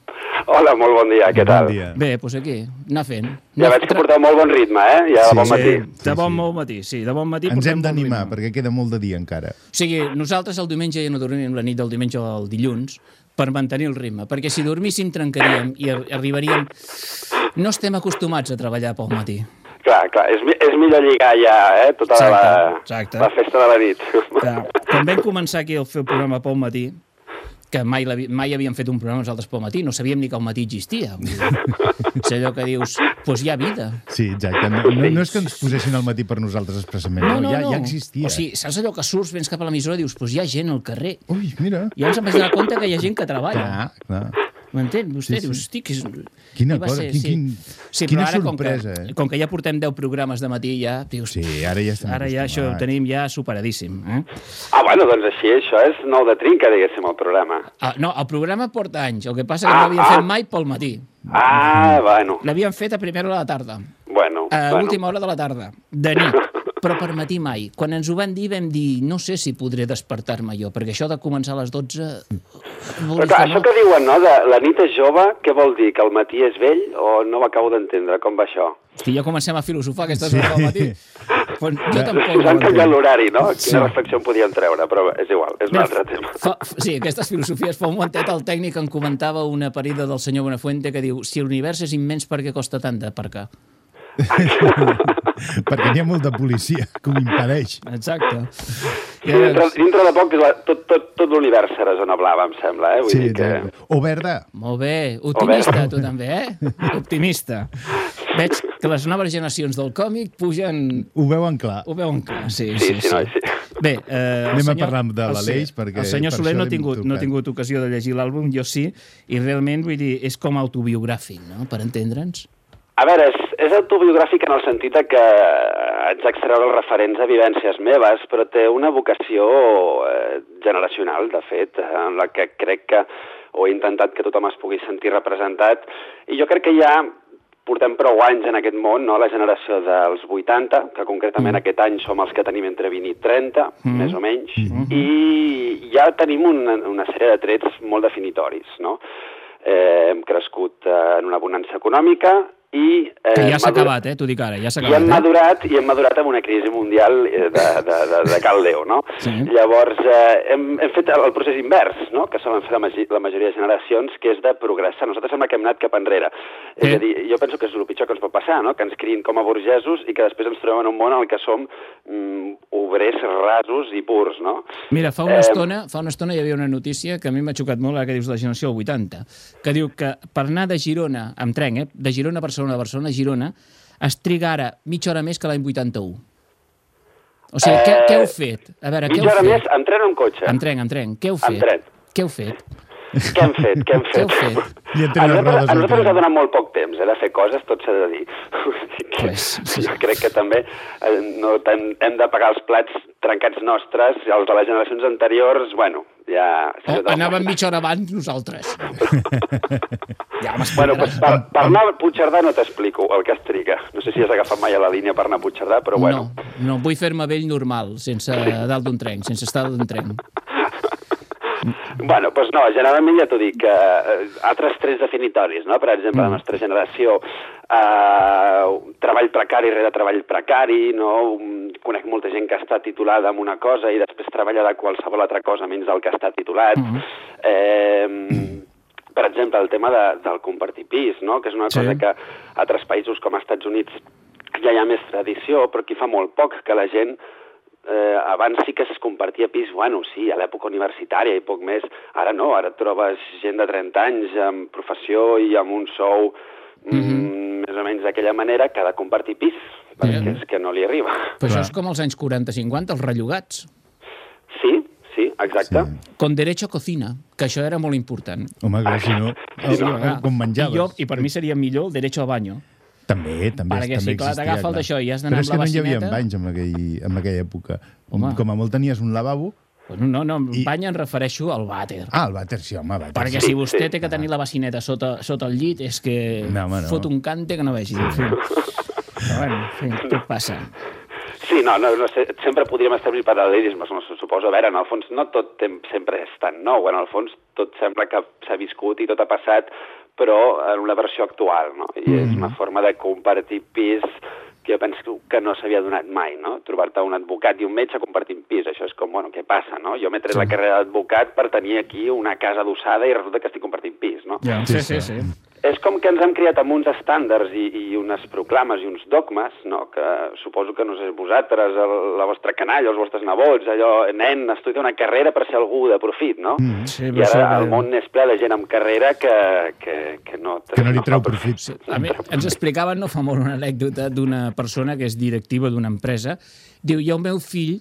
Hola, molt bon dia, què tal? Bon dia. Bé, doncs aquí, anar fent. Ja veig que porteu molt bon ritme, eh? Ja Sí, de bon sí. matí. De bon sí, matí, sí, de bon matí. Ens hem bon d'animar, ritme. perquè queda molt de dia encara. O sigui, nosaltres el diumenge ja no dormim la nit del diumenge al dilluns per mantenir el ritme, perquè si dormíssim trencaríem i ar- arribaríem... No estem acostumats a treballar pel matí. Clar, clar, és, és millor lligar ja, eh? Tota Exacte, la, exacte. la festa de la nit. que quan vam començar aquí a fer el programa pel matí, que mai, mai havíem fet un programa nosaltres pel matí, no sabíem ni que el matí existia. És allò que dius, doncs pues hi ha vida. Sí, exacte. No, no, no és que ens posessin al matí per nosaltres expressament, no, ja, ja existia. O sigui, saps allò que surts, vens cap a l'emissora i dius, doncs pues hi ha gent al carrer. Ui, mira. I ens em vaig donar compte que hi ha gent que treballa. Clar, clar. M'entén? Vostè Sí, sí. dius, hosti, que és... Quina cosa, quin- quin- sí, quina ara, sorpresa, com que, eh? com que ja portem 10 programes de matí, ja, dius, Sí, ara ja estem ara ja això ho tenim ja superadíssim. Eh? Ah, bueno, doncs així, això és nou de trinca, diguéssim, el programa. Ah, no, el programa porta anys, el que passa que no Ah, l'havíem ah. fet mai pel matí. Ah, bueno, L'havíem fet a primera hora de la tarda, bueno. a bueno. última hora de la tarda, de nit, però per matí mai. Quan ens ho van dir vam dir, no sé si podré despertar-me jo, perquè això de començar a les 12... Vol Però clar, això que diuen, no?, de la nit és jove, què vol dir? Que el matí és vell? O no ho acabo d'entendre, com va això? Hosti, ja comencem a filosofar aquestes hores del matí. Pues jo tampoc Us no han canviat l'horari, no? Quina Sí. reflexió en podíem treure, però és igual, és un Mira, altre tema. Fa, sí, aquestes filosofies. Fa un momentet el tècnic em comentava una parida del senyor Buenafuente que diu si l'univers és immens, per què costa tant d'aparcar? Perquè n'hi ha molta policia que ho impedeix. Exacte. Sí, dintre, dintre de poc la, tot, tot, tot l'univers serà zona blava, em sembla, eh? Vull Sí, dir que... O verda. Molt bé, optimista, tu també, eh? Optimista. Veig que les noves generacions del còmic pugen... Ho veuen clar. Ho veuen clar, sí, Sí, sí. sí, noi, sí. Bé, eh, Anem a senyor, parlar de l'Aleix, perquè El senyor per Soler no ha, tingut, no ha tingut ocasió de llegir l'àlbum, jo sí, i realment, vull dir, és com autobiogràfic, no?, per entendre'ns. A veure, és, és autobiogràfic en el sentit que haig d'extreure els referents a vivències meves, però té una vocació eh, generacional, de fet, eh, en la que crec que o he intentat que tothom es pugui sentir representat, i jo crec que ja portem prou anys en aquest món, no? la generació dels 80, que concretament mm. aquest any som els que tenim entre 20 i 30, mm. més o menys, mm. i ja tenim una, una sèrie de trets molt definitoris. No? Eh, hem crescut eh, en una bonança econòmica i... Eh, Que ja s'ha acabat, eh? T'ho dic ara, ja s'ha i hem acabat, eh? madurat, i hem madurat amb una crisi mundial eh, de, de, de, de Cal Déu, no? Sí. Llavors, eh, hem, hem fet el, el procés invers, no?, que solen fer la, magi- la majoria de generacions, que és de progressar. Nosaltres sembla que hem anat cap enrere. Sí. És a dir, jo penso que és el pitjor que ens pot passar, no?, que ens criïn com a burgesos i que després ens trobem en un món en el que som mm, obrers rasos i purs, no? Mira, fa una, Eh, estona, fa una estona hi havia una notícia que a mi m'ha xocat molt, ara que dius la generació del 80, que diu que per anar de Girona, amb tren, eh? de Girona a Barcelona, de Barcelona a Girona, es triga ara mitja hora més que l'any 81. O sigui, què, què heu fet? A veure, què Eh, heu fet? més, en tren o en cotxe? En tren, en tren. Què heu En fet? tren. Què heu fet? Què hem fet? Què hem Què heu fet? fet? Li han A nosaltres, a al nosaltres ens ha donat molt poc temps eh, de fer coses, tot s'ha de dir. Que Pues, sí. Jo crec que també eh, no, hem, hem de pagar els plats trencats nostres, i els de les generacions anteriors, bueno, ja... Oh, anàvem mitja hora abans nosaltres. ja Bueno, pues, per, per anar a Puigcerdà no t'explico el que es triga. No sé si has agafat mai a la línia per anar a Puigcerdà, però bueno. No, no, vull fer-me vell normal, sense dalt d'un tren, sense estar dalt d'un tren. Bueno, doncs no, generalment ja t'ho dic, eh, altres trets definitoris, no? Per exemple, la nostra generació, eh, treball precari rere treball precari, no? Conec molta gent que està titulada en una cosa i després treballa de qualsevol altra cosa menys del que està titulat. eh, per exemple, el tema de, del compartir pis, no? que és una Sí. cosa que a altres països com als Estats Units ja hi ha més tradició, però aquí fa molt poc que la gent eh, abans sí que es compartia pis, bueno, sí, a l'època universitària i poc més. Ara no, ara trobes gent de 30 anys amb professió i amb un sou mm, més o menys d'aquella manera que ha de compartir pis, perquè Mhm. és que no li arriba. Però això Clar. és com els anys 40-50, els rellogats. Sí, sí, exacte. Sí. Con derecho a cocina, que això era molt important. Home, clar, si no, Sí, el, clar. com menjaves. I, jo, I per mi seria millor el derecho a baño. També, també, Perquè també si, clar, existia, t'agafa el clar. d'això i has d'anar Però és amb que la no hi havia bacineta- banys en aquell, en aquella època. Home. Com a molt tenies un lavabo. Bueno, no, no, I- I... bany em refereixo al vàter. Ah, el vàter, sí, home, vàter. Perquè sí. si vostè sí. té que tenir la bacineta sota, sota el llit és que No, home, no. fot un cante que no vegi. Fi. Però bueno, en fi, què passa? Sí, no, no, no sé, sempre podríem establir paral·lelismes, no suposo. A veure, en el fons no tot sempre és tan nou, en el fons tot sembla que s'ha viscut i tot ha passat, però en una versió actual, no? I és una forma de compartir pis que jo penso que no s'havia donat mai, no? Trobar-te un advocat i un metge compartint pis, això és com, bueno, què passa, no? Jo m'he tret la carrera d'advocat per tenir aquí una casa adossada i resulta que estic compartint pis, no? Ja. Sí, Sí, sí, sí. És com que ens hem criat amb uns estàndards i, i unes proclames i uns dogmes, no? que suposo que no sé vosaltres, el, la vostra canalla, els vostres nebots, allò, nen, estudia una carrera per ser algú de profit, no? Mm. Sí, I ara el món és ple de gent amb carrera que, que, que no... Que no li treu profit. Sí, a mi, ens explicaven no fa molt una anècdota d'una persona que és directiva d'una empresa. Diu, i el meu fill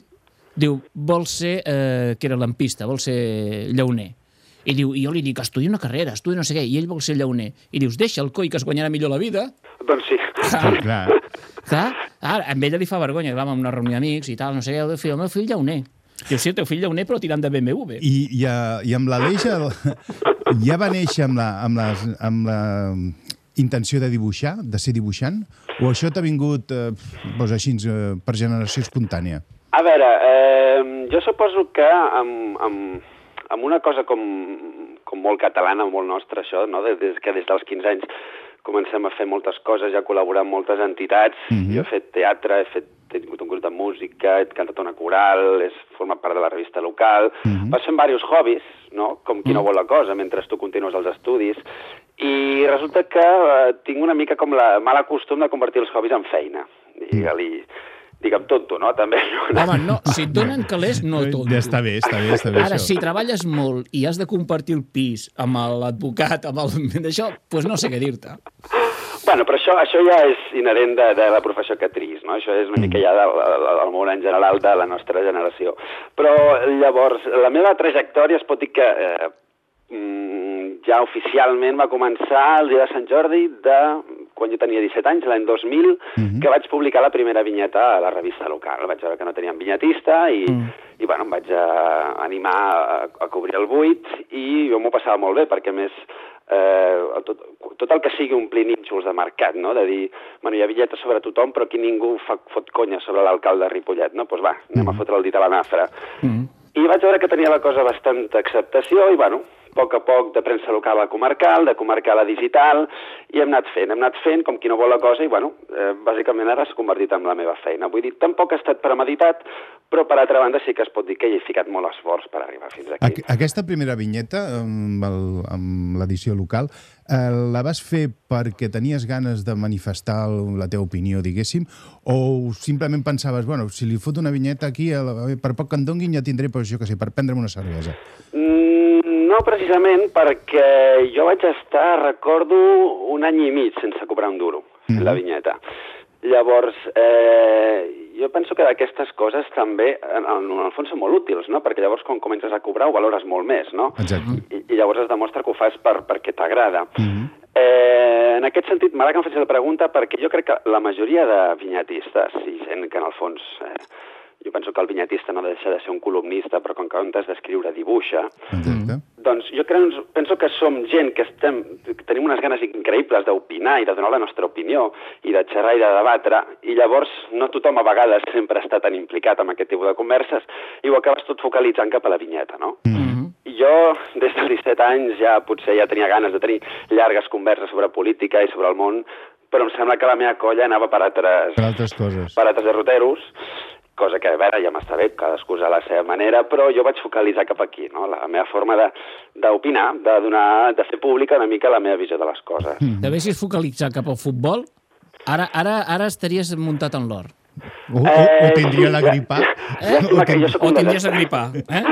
diu, vol ser, eh, que era lampista, vol ser llauner. I diu, i jo li dic, estudia una carrera, estudia no sé què, i ell vol ser llauner. I dius, deixa el coi que es guanyarà millor la vida. Doncs sí. Clar, Clar. clar, ara, a ella li fa vergonya, clar, amb una reunió d'amics i tal, no sé què, el, fill, el meu fill llauner. Diu, sí, el teu fill llauner, però tirant de BMW. I, i, a, i amb l'Aleix ja va néixer amb la, amb, les, amb la intenció de dibuixar, de ser dibuixant? O això t'ha vingut eh, doncs així, eh, per generació espontània? A veure, eh, jo suposo que amb, amb, amb una cosa com, com molt catalana, molt nostra, això, no? des, que des dels 15 anys comencem a fer moltes coses, ja col·laborar amb moltes entitats. Mhm. Jo he fet teatre, he, fet, he tingut un grup de música, he cantat una coral, he format part de la revista local. Mhm. Vas fent diversos hobbies, no? com qui no vol la cosa, mentre tu continues els estudis. I resulta que eh, tinc una mica com la mala costum de convertir els hobbies en feina. Digue-li, digue'm tonto, no? També. Home, no, si et donen calés, no tonto. Ja està bé, està bé, està bé Ara, això. si treballes molt i has de compartir el pis amb l'advocat, amb el d'això, doncs no sé què dir-te. Bueno, però això, això ja és inherent de, de la professió que tris, no? Això és una mica ja del, del, del món en general de la nostra generació. Però llavors, la meva trajectòria es pot dir que eh, mm, ja oficialment va començar el dia de Sant Jordi de quan jo tenia 17 anys, l'any 2000, que vaig publicar la primera vinyeta a la revista local. Vaig veure que no teníem vinyetista i, i bueno, em vaig eh, animar a, a cobrir el buit i jo m'ho passava molt bé perquè a més eh, tot, tot el que sigui omplir nínxols de mercat, no? de dir, bueno, hi ha bitlletes sobre tothom, però aquí ningú fa, fot conya sobre l'alcalde de Ripollet, no? Doncs pues va, anem a fotre el dit a la nafra. I vaig veure que tenia la cosa bastanta acceptació i, bueno, a poc a poc de premsa local a comarcal, de comarcal a digital, i hem anat fent, hem anat fent com qui no vol la cosa i, bueno, eh, bàsicament ara s'ha convertit en la meva feina. Vull dir, tampoc ha estat premeditat, però per altra banda sí que es pot dir que hi he ficat molt esforç per arribar fins aquí. Aqu aquesta primera vinyeta, amb el- amb l'edició local, eh, la vas fer perquè tenies ganes de manifestar la teva opinió, diguéssim, o simplement pensaves, bueno, si li foto una vinyeta aquí, per poc que em donguin ja tindré, pues, jo què sé, per prendre'm una cervesa. Mm, no precisament perquè jo vaig estar, recordo, un any i mig sense cobrar un duro, mm -hmm. la vinyeta. Llavors, eh, jo penso que d'aquestes coses també, en, en, el fons, són molt útils, no? Perquè llavors, quan comences a cobrar, ho valores molt més, no? Exacte. I, i llavors es demostra que ho fas per, perquè t'agrada. Mhm. Eh, en aquest sentit, m'agrada que em facis la pregunta perquè jo crec que la majoria de vinyetistes i gent que en el fons... Eh, jo penso que el vinyetista no deixa de ser un columnista, però com que en comptes d'escriure dibuixa, Exacte. doncs jo crec, penso que som gent que, estem, que tenim unes ganes increïbles d'opinar i de donar la nostra opinió i de xerrar i de debatre, i llavors no tothom a vegades sempre està tan implicat en aquest tipus de converses i ho acabes tot focalitzant cap a la vinyeta, no? Mhm. I jo, des dels 17 anys, ja potser ja tenia ganes de tenir llargues converses sobre política i sobre el món, però em sembla que la meva colla anava per altres, Per altres coses. per altres derroteros, cosa que, a veure, ja m'està bé, cadascú a la seva manera, però jo vaig focalitzar cap aquí, no? la meva forma de- d'opinar, de, de, donar, de fer pública una mica la meva visió de les coses. Mm. T'haguessis focalitzat cap al futbol, ara, ara, ara estaries muntat en l'or. O, o, o tindria la gripa. Eh? Jo soc O tindries a desastre. gripar, eh?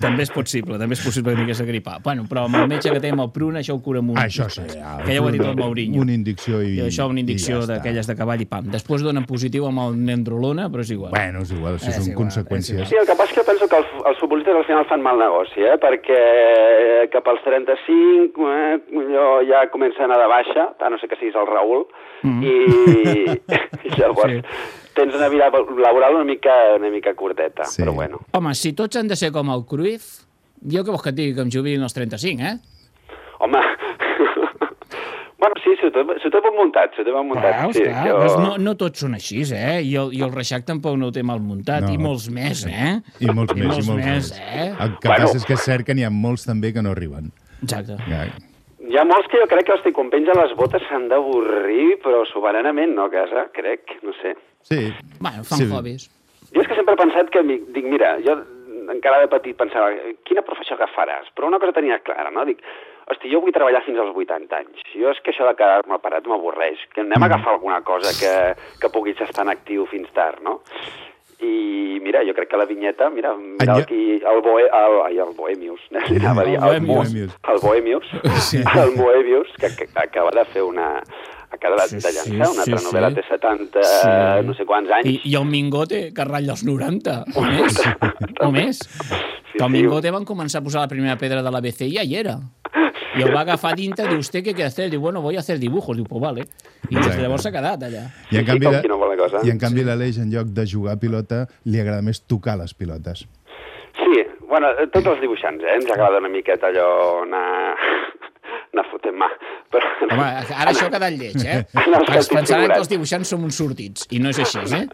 També és possible, també és possible que tingués a gripar. Bueno, però amb el metge que té amb el prun, això ho cura amb un... Això sí. Ja, Que ja ho ha dit el Mourinho. Una indicció i... I això una indicció ja d'aquelles de cavall i pam. Després donen positiu amb el nendrolona, però és igual. Bueno, és igual, això És són igual, conseqüències. Sí, el que passa és que penso que els, els futbolistes al final fan mal negoci, eh? perquè cap als 35 eh, allò ja comença a anar de baixa, a no sé que siguis el Raül, mm. i, i llavors Sí. Tens una vida laboral una mica, una mica curteta, Sí. però bueno. Home, si tots han de ser com el Cruyff, jo què vols que et digui que em jubilin als 35, eh? Home, bueno, sí, si ho té, té ben muntat, si ho té ben muntat. Veus, sí, clar, veus, no, no tots són així, eh? I el, i el Reixac tampoc no ho té mal muntat, No. i molts més, eh? I molts I més, molts i molts més, més. eh? El que Bueno. passa és que és cert que n'hi ha molts també que no arriben. Exacte. Ja. Hi ha molts que jo crec que, hosti, quan penja les botes s'han d'avorrir, però soberanament, no, a casa, crec, no sé. Sí. Bueno, fan Sí. hobbies. Jo és que sempre he pensat que, dic, mira, jo encara de petit pensava, quina professió agafaràs? Però una cosa tenia clara, no? Dic, hosti, jo vull treballar fins als 80 anys. Jo és que això de quedar-me parat m'avorreix. Que anem a agafar alguna cosa que, que puguis estar en actiu fins tard, no? I mira, jo crec que la vinyeta, mira, mira Enlla- aquí el, Boe, el, ai, el Bohemius, anava a dir, El el, Bohemius. El Bohemius, Sí. el Bohemius, que, que, que acaba de fer una, acaba de, Sí, de sí, llançar una sí, altra novel·la, sí. té 70, Sí. no sé quants anys, I, I el Mingote, que ratlla els 90, o més. o més. Sí, que el sí. Mingote van començar a posar la primera pedra de l'ABC i ja hi era. I el va agafar dintre, diu, ¿usted qué quiere hacer? Diu, bueno, voy a hacer dibujos. Diu, pues vale. I des de llavors s'ha quedat allà. I en Sí, canvi, la, no la i en canvi l'Aleix, en lloc de jugar a pilota, li agrada més tocar les pilotes. Sí, bueno, eh, tots els dibuixants, eh? Ens agrada una miqueta allò anar, anar fotent mà. Però... Home, ara això ha quedat lleig, eh? No, Es pensaran que els dibuixants som uns sortits, i no és així, eh?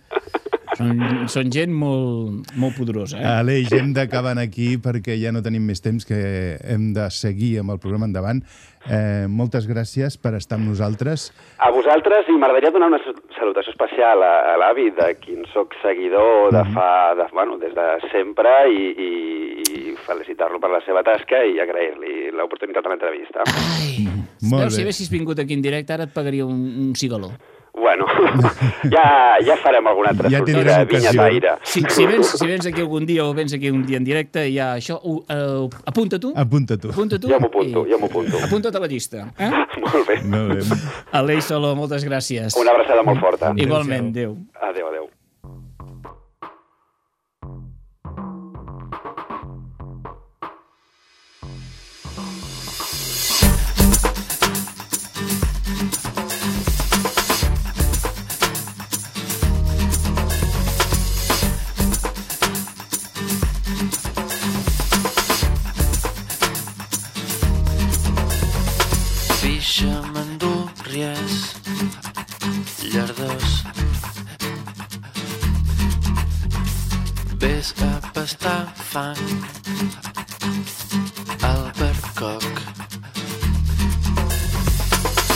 Són, són gent molt, molt poderosa, eh? Aleix, hem d'acabar aquí perquè ja no tenim més temps, que hem de seguir amb el programa endavant. Eh, moltes gràcies per estar amb nosaltres. A vosaltres, i m'agradaria donar una sal- salutació especial a, a l'avi, de qui en soc seguidor de fa, de, bueno, des de sempre, i, i, i felicitar-lo per la seva tasca i agrair-li l'oportunitat de l'entrevista. Ai, Molt veus, si haguessis vingut aquí en directe, ara et pagaria un, un cigaló. Bueno, ja, ja farem alguna altra Ja sortida vinyataire. Si, si, vens, si vens aquí algun dia o vens aquí un dia en directe, ja això, uh, uh, apunta tu, Apunta tu. apunta tu. Jo m'apunto, i- jo m'apunto. Apunta't a la llista. Eh? Molt bé. Molt bé. Aleix Saló, moltes gràcies. Una abraçada molt forta. Igualment, adéu. Adéu, adéu. Pastar fang al percoc.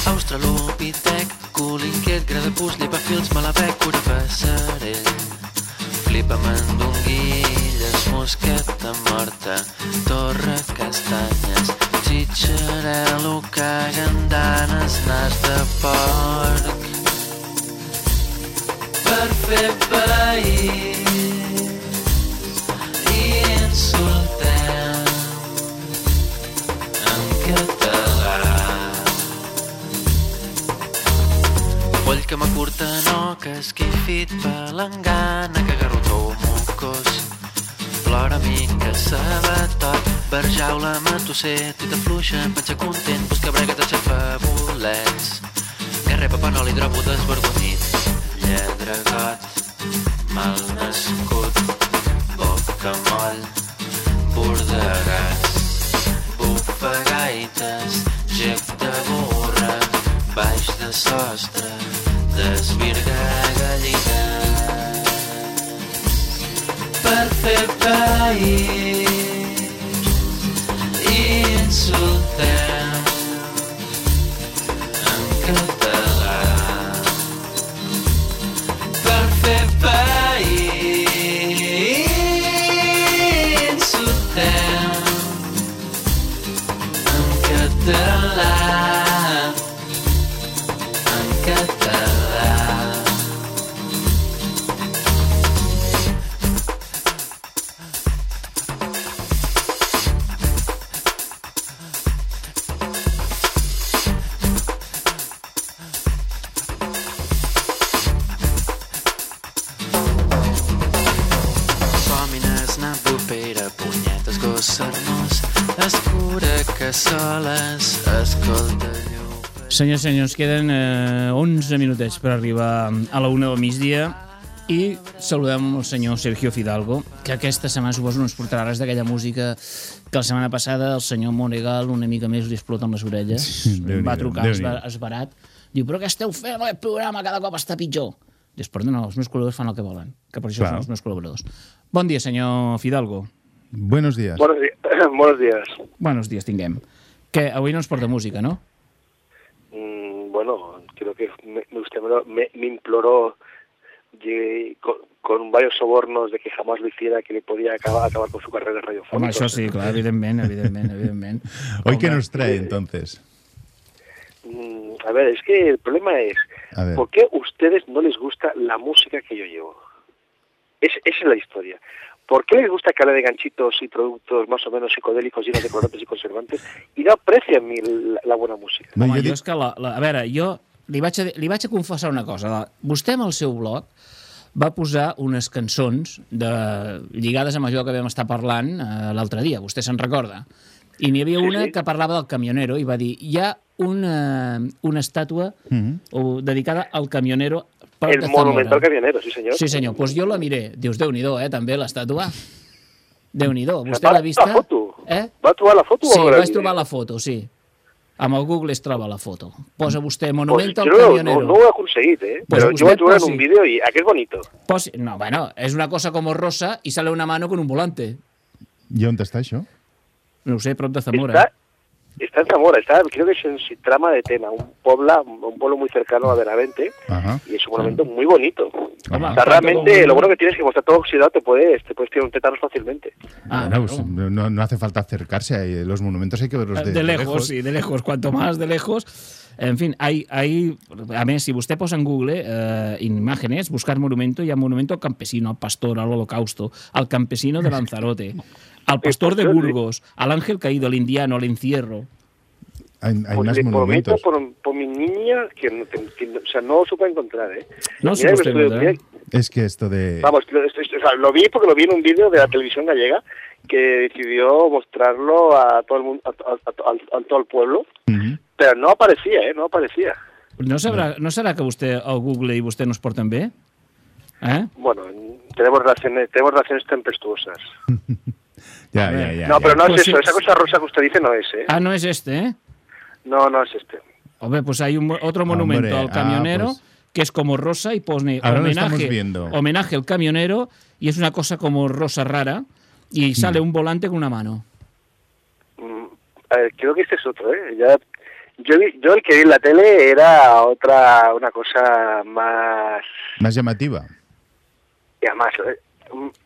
Australopitec, cul inquiet, gra de pus, llepafils, cura passarell. Flipa mandonguilles, mosqueta morta, torre castanyes, xitxarel·lo, cagandanes, nas de porc. Per fer país i insultem en que no, que que mica, fluixa, panxa content, busca brega, t'aixafa bolets. Carrer, papanol, hidropo desvergonyit, lledre got, mal nascut, boca moll, bordegàs, bufagaites, gec de borra, baix de sostre, desvirga gallines. Per fer país insultem Senyors, senyors, queden eh, 11 minutets per arribar a la una del migdia i saludem el senyor Sergio Fidalgo, que aquesta setmana suposo no ens portarà res d'aquella música que la setmana passada el senyor Monegal una mica més li exploten les orelles, Déu-n'hi-do, va trucar esba- esbarat, diu, però què esteu fent amb aquest programa? Cada cop està pitjor. Dius, perdona, els meus col·laboradors fan el que volen, que per això Clar. són els meus col·laboradors. Bon dia, senyor Fidalgo. Buenos días. Buenos, di- buenos días. Buenos dies tinguem. Que avui no ens porta música, no? Bueno, creo que me, me- usted me, lo- me- me imploró llegué con, con varios sobornos de que jamás lo hiciera, que le podía acabar, acabar con su carrera radiofónica. Home, això sí, clar, evidentment, evidentment, evidentment. Hoy que Home, nos trae entonces. Mm, a ver, es que el problema es. ¿por qué a ustedes no les gusta la música que yo llevo? Es, esa es la historia. ¿Por qué les gusta que hable de ganchitos y productos más o menos psicodélicos llenos de colorantes y conservantes y no aprecian mi, la, la buena música? No, Home, jo dic- és que, la, la, a veure, jo li vaig, a, li vaig a confessar una cosa. Vostè amb el seu blog va posar unes cançons de, lligades amb allò que vam estar parlant eh, l'altre dia, vostè se'n recorda. I n'hi havia una que parlava del camionero i va dir, hi ha una, una estàtua o, dedicada al camionero El monumento al camionero, sí señor. Sí, senyor. Doncs pues jo la miré. Dius, Déu-n'hi-do, eh, també, l'estàtua. Déu-n'hi-do. Vostè Va- l'ha vista? la foto? Eh? ¿Va a trobar la foto Sí, vaig trobar la foto, sí. amb el Google es troba la foto. Posa vostè Pues Monumento yo al no, no, Camionero. no lo he aconseguido, ¿eh? Pues Pero yo usted me tuve en posi- un vídeo y ¿a qué es bonito? Posi- No, bueno, es una cosa como rosa y sale una mano con un volante. I on està això? No ho sé, prop de Zamora. Está, está en Zamora, está, creo que es en Sitrama de Tena, un pueblo, un pueblo muy cercano a Benavente, Ajá. y es un monumento muy bonito. O sea, realmente lo bueno que tienes es que como está todo oxidado te puedes, te puedes tirar un tétanos fácilmente. Ah, Bueno, pues, no, no hace falta acercarse. hay- Los monumentos hay que verlos de, de lejos, sí, de lejos. Cuanto más de lejos. En fin, hay, hay, a més, si vostè posa en Google eh, imágenes, buscar monumento, hi ha monumento al campesino, al pastor, al holocausto, al campesino de Lanzarote, al pastor de Burgos, al ángel caído, al indiano, al encierro. Hay, hay Pues más le prometo monumentos. por, por mi niña que, no- que- que- o sea, no lo supe encontrar, ¿eh? No Mira usted, Es que esto de... Vamos, lo, esto- esto- o sea, lo vi porque lo vi en un vídeo de la televisión gallega que decidió mostrarlo a todo el mundo, a, a- a- a todo el pueblo, Ujú. pero no aparecía, ¿eh? No aparecía. No, sabrà, no serà que vostè al Google i vostè no es porten bé? Eh? Bueno, tenemos relaciones, tenemos relaciones tempestuosas. Ya, ya, ya. no, pero no Pues es eso, sí. esa cosa rosa que usted dice no es, ¿eh? Ah, no es este, ¿eh? No, no es este. Hombre, pues hay un, otro monumento Hombre, al ah, camionero pues- que es como rosa y pone Ahora homenaje, viendo. homenaje al camionero y es una cosa como rosa rara y sale un volante con una mano. Mm, a ver, creo que este es otro, ¿eh? Ya, yo, vi- yo el que vi en la tele era otra, una cosa más... Más llamativa. Ya, más... eh, mm,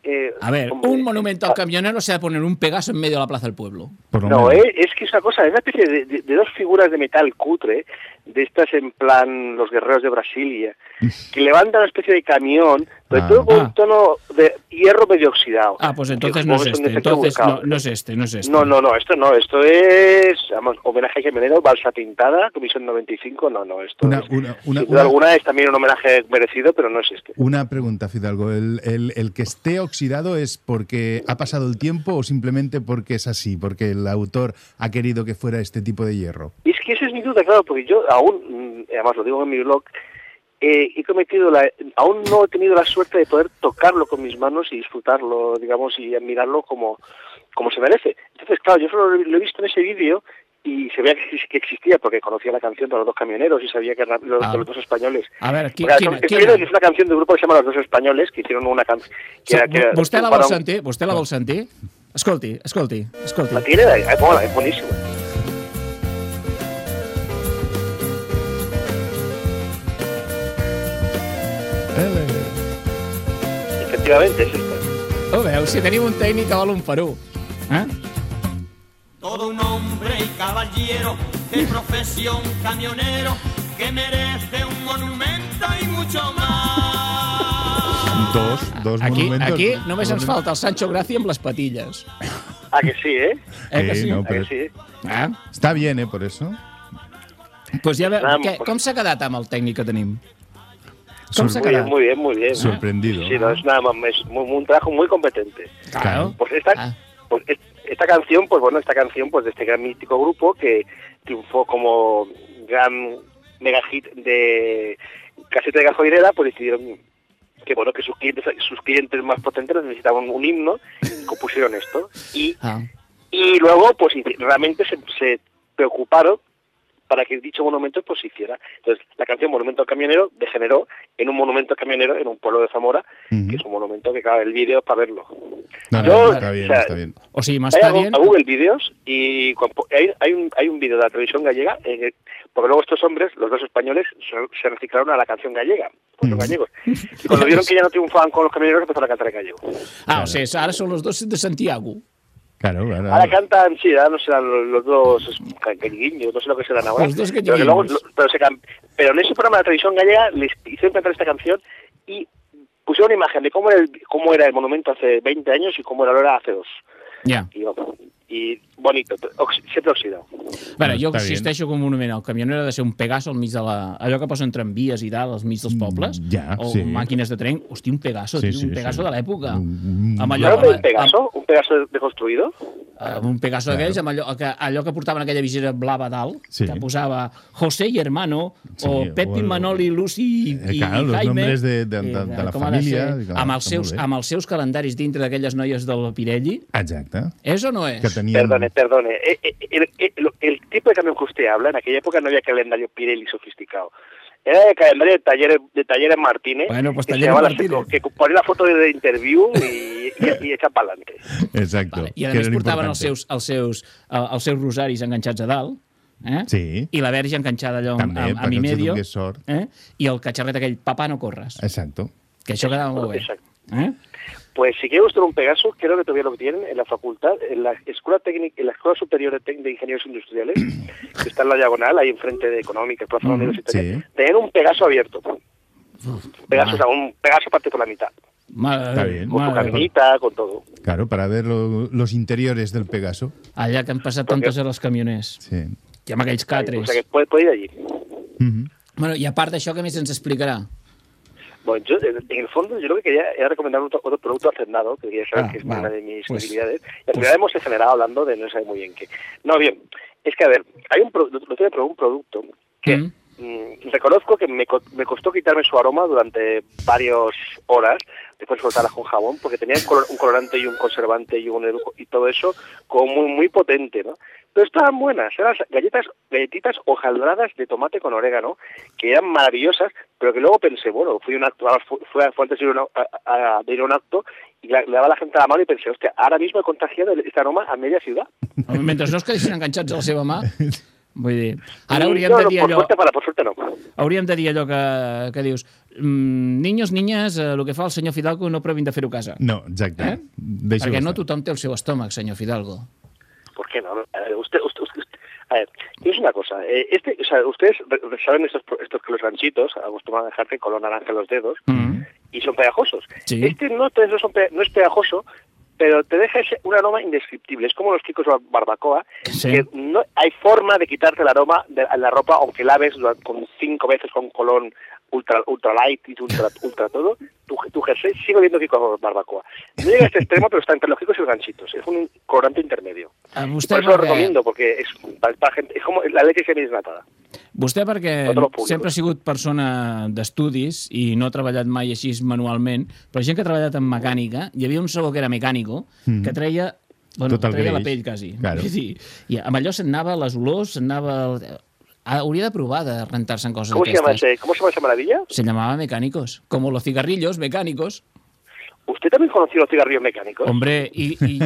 eh, A ver, un monumento al camionero se va a poner un Pegaso en medio de la plaza del pueblo. Por lo No, menos. eh, es que es una cosa, es una especie de, de- de dos figuras de metal cutre, de estas en plan los guerreros de Brasilia, que levantan una especie de camión, pero Ah. todo con Ah. un tono de hierro medio oxidado. Ah, pues Que entonces no es este. Entonces no, no es este, no es este. No, no, no, esto no, esto es vamos, homenaje a camionero, balsa pintada, comisión 95, no, no, esto Una, es, una, una, sin duda una- alguna es también un homenaje merecido, pero no es este. una pregunta, Fidalgo. ¿El, el, el que esté oxidado es porque ha pasado el tiempo o simplemente porque es así? Porque el autor ha querido que fuera este tipo de hierro. Es que esa es mi duda, claro, porque yo aún, mm, además lo digo en mi blog, eh, he cometido la, aún no he tenido la suerte de poder tocarlo con mis manos y disfrutarlo, digamos, y admirarlo como, como se merece. Entonces, claro, yo solo lo he visto en ese vídeo y se veía que, existía porque conocía la canción de los dos camioneros y sabía que eran los, Ah. los dos españoles. A ver, qui, Porque, quina, estoy quina? viendo que es una canción de un grupo que se llama Los Dos Españoles, que hicieron una canción... So, vostè la vol un- sentir? Vostè la vol sentir? Escolti, escolti, escolti. La tiene, buena, es buenísima. Efectivamente, es esta. Ho veu? Si tenim un tècnic que vol un farú. Eh? Todo un hombre y caballero de profesión camionero que merece un monumento y mucho más. Dos, dos Aquí, monumentos. aquí només ens falta el Sancho Gracia amb les patilles. Ah, que sí, ¿eh? Eh que Sí, sí? no, Ah, que sí. Ah, está bien, ¿eh? Por eso. pues ja ve, què, pues- com s'ha quedat amb el tècnic que tenim? Muy bien, muy bien, muy bien. Sorprendido. Sí, no, es nada más, es muy- un trabajo muy competente. Claro. Pues esta, Ah. pues es- esta canción, pues bueno, esta canción pues de este gran mítico grupo que triunfó como gran mega hit de caseta de gasolinera, pues decidieron que bueno que sus clientes sus clientes más potentes necesitaban un himno y compusieron esto y Ah. y luego pues realmente se, se preocuparon para que dicho monumento pues se hiciera. Entonces, la canción Monumento al Camionero degeneró en un monumento al camionero en un pueblo de Zamora, Ujú. que es un monumento que, claro, el vídeo es para verlo. No, no, Yo, está bien, o sea, está bien. O m'està a, Gu- dient... a Google Vídeos y cuando- hay, hay un, hay un vídeo de la televisión gallega, eh, porque luego estos hombres, los dos españoles, se, se reciclaron a la canción gallega, pues los gallegos. Y cuando vieron que ya no triunfaban con los camioneros, empezaron a cantar en gallego. Ah, o sigui, ara són los dos de Santiago. Claro, claro. Ahora cantan, sí, ahora no serán los, los dos galleguiños, no sé lo que serán ahora. Los dos pero, que luego, se pero en ese programa de la televisión gallega les hicieron cantar esta canción y pusieron una imagen de cómo era el, cómo era el monumento hace 20 años y cómo era ahora hace dos. Ja. Y, vamos, y bonito, oxi- siempre oxidado. A veure, jo insisteixo que un monument al camioner ha de ser un Pegaso al mig de la... Allò que posen tramvies i tal, al mig dels pobles. Mm, ja, o sí. màquines de tren. Hosti, un Pegaso, Sí, tio, sí, un Pegaso sí. de l'època. Mm, Amb ¿No allò... un Pegaso? ¿Un Pegaso deconstruido? Amb un Pegaso Claro. d'aquells, amb allò que, allò que portaven aquella visera blava dalt, Sí. que posava José y hermano, Sí, o o Pepi, el- Manoli, Lucy i, Eh, i, clar, i los Jaime. nombres de- de- de- de la família, clar, amb, els seus, amb els seus calendaris dintre d'aquelles noies del Pirelli. Exacte. ¿És o no és? Que tenien... Perdone, perdone. Eh, eh, El, el- el tipo de camión que usted habla, en aquella época no había calendario Pirelli sofisticado. Era el calendario de talleres, de talleres Martínez. Bueno, pues Talleres llamaba la- Martínez. que ponía la foto de, de interview y, y, y echa para adelante. Exacte. Vale. I a més portaven els seus, els, seus, eh, els seus rosaris enganxats a dalt, eh? Sí. i la verge enganxada allò També, amb, amb, perquè amb i els medio, eh? i el catxarret aquell, papà no corres, Exacto. que això quedava molt bé. Exacto. Eh? Pues si quiere usted un Pegaso, creo que todavía lo tienen en la facultad, en la Escuela Técnica, en la Escuela Superior de, de Ingenieros Industriales, que está en la diagonal, ahí enfrente de Económica, Plaza Ujú, Universitaria, sí. tenían un Pegaso abierto. Pegaso, o sea, un Pegaso parte por la mitad, Madre, Está bien. con su con todo. Claro, para ver lo- los interiores del Pegaso. Allà que han passat tantes hores els camioners. Sí. Amb aquells O catres. sea que puede, puede ir allí. Bueno, I a part d'això, què més ens explicarà? Bueno, yo, en el fondo, yo lo que quería era recomendar otro, otro producto hacendado, que quería saber Ah, que es vale. una de mis Pues- debilidades. Y al pues- final hemos degenerado hablando de no sé muy bien qué. No, bien, es que a ver, hay un, pro- lo probé un producto que Mm. Mm, reconozco que me, co- me costó quitarme su aroma durante varias horas, después de soltarla con jabón, porque tenía un, color- un colorante y un conservante y un y todo eso como muy, muy potente, ¿no? Pero estaban buenas, eran galletas, galletitas hojaldradas de tomate con orégano, que eran maravillosas, pero que luego pensé, bueno, fui a un acto, fue, fue antes de ir, a, una- a- a- de ir a un acto y le daba a la gente la mano y pensé, hostia, ahora mismo he contagiado este aroma a media ciudad. Mentre no es quedessin enganxats a la seva mà, vull dir, ara Y hauríem no, de dir allò, suerte para, por suerte no. hauríem de dir allò que, que dius mm, niños, niñas, eh, el que fa el senyor Fidalgo no provin de fer-ho a casa. No, exacte. Eh? Perquè no tothom té el seu estómac, senyor Fidalgo. ¿Por qué no? A ver, usted, usted, usted- a ver, es una cosa. eh, este, o sea, ustedes saben estos, estos que los ganchitos acostumbran a dejarse color naranja en los dedos Mm. y son pegajosos. Sí. Este no, no, son no es pegajoso, pero te deja ese, un aroma indescriptible. Es como los chicos bar- barbacoa, Sí. que no hay forma de quitarte el aroma de, la ropa, aunque laves con cinco veces con colón ultra ultra light y ultra ultra todo, tu, tu jersey sigue oliendo aquí con barbacoa. No llega a este extremo, pero está entre los chicos y los ganchitos. Es un colorante intermedio. Por eso lo recomiendo, porque es, para, para gente, es como la leche semidesnatada. Vostè perquè sempre ha sigut persona d'estudis i no ha treballat mai així manualment, però gent que ha treballat en mecànica, hi havia un sabó que era mecànico, que treia Bueno, Tot el treia la pell, quasi. Claro. Dir, I amb allò se'n anava les olors, se'n anava... el- Ah, Hauria de provar de rentar-se en coses ¿Cómo se, llama d'aquestes. ese, ¿Cómo se llama esa maravilla? Se llamaba mecánicos, como los cigarrillos mecánicos. ¿Usted también conoció los cigarrillos mecánicos? Hombre, y, y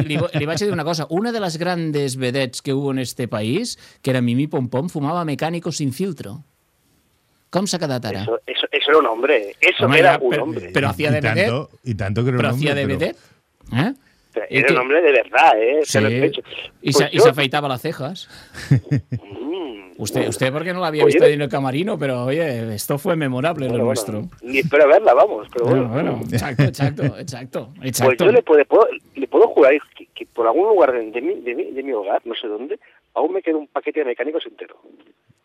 vaig a dir una cosa. Una de las grandes vedettes que hubo en este país, que era Mimi Pompom, fumaba mecánicos sin filtro. Com s'ha quedat ara? Eso, eso, eso era un hombre. Eso era un pero- hombre. pero hacía de y tanto, y tanto que era un Però hacía hombre, de pero- vedette. ¿Eh? ¿y Era un hombre de verdad, ¿eh? Sí. Se lo he hecho. Y, Pues se, y yo- se afeitaba las cejas. Mm. Usted, usted porque no la había visto ahí en el camarino, pero oye, esto fue memorable Bueno, lo bueno, nuestro. Ni espero verla, vamos. Pero bueno. Bueno, bueno, exacto, exacto, exacto, Pues exacto. yo le puedo, puedo- le puedo jurar que, que por algún lugar de, de mi, de, mi, de mi hogar, no sé dónde, aún me queda un paquete de mecánicos entero.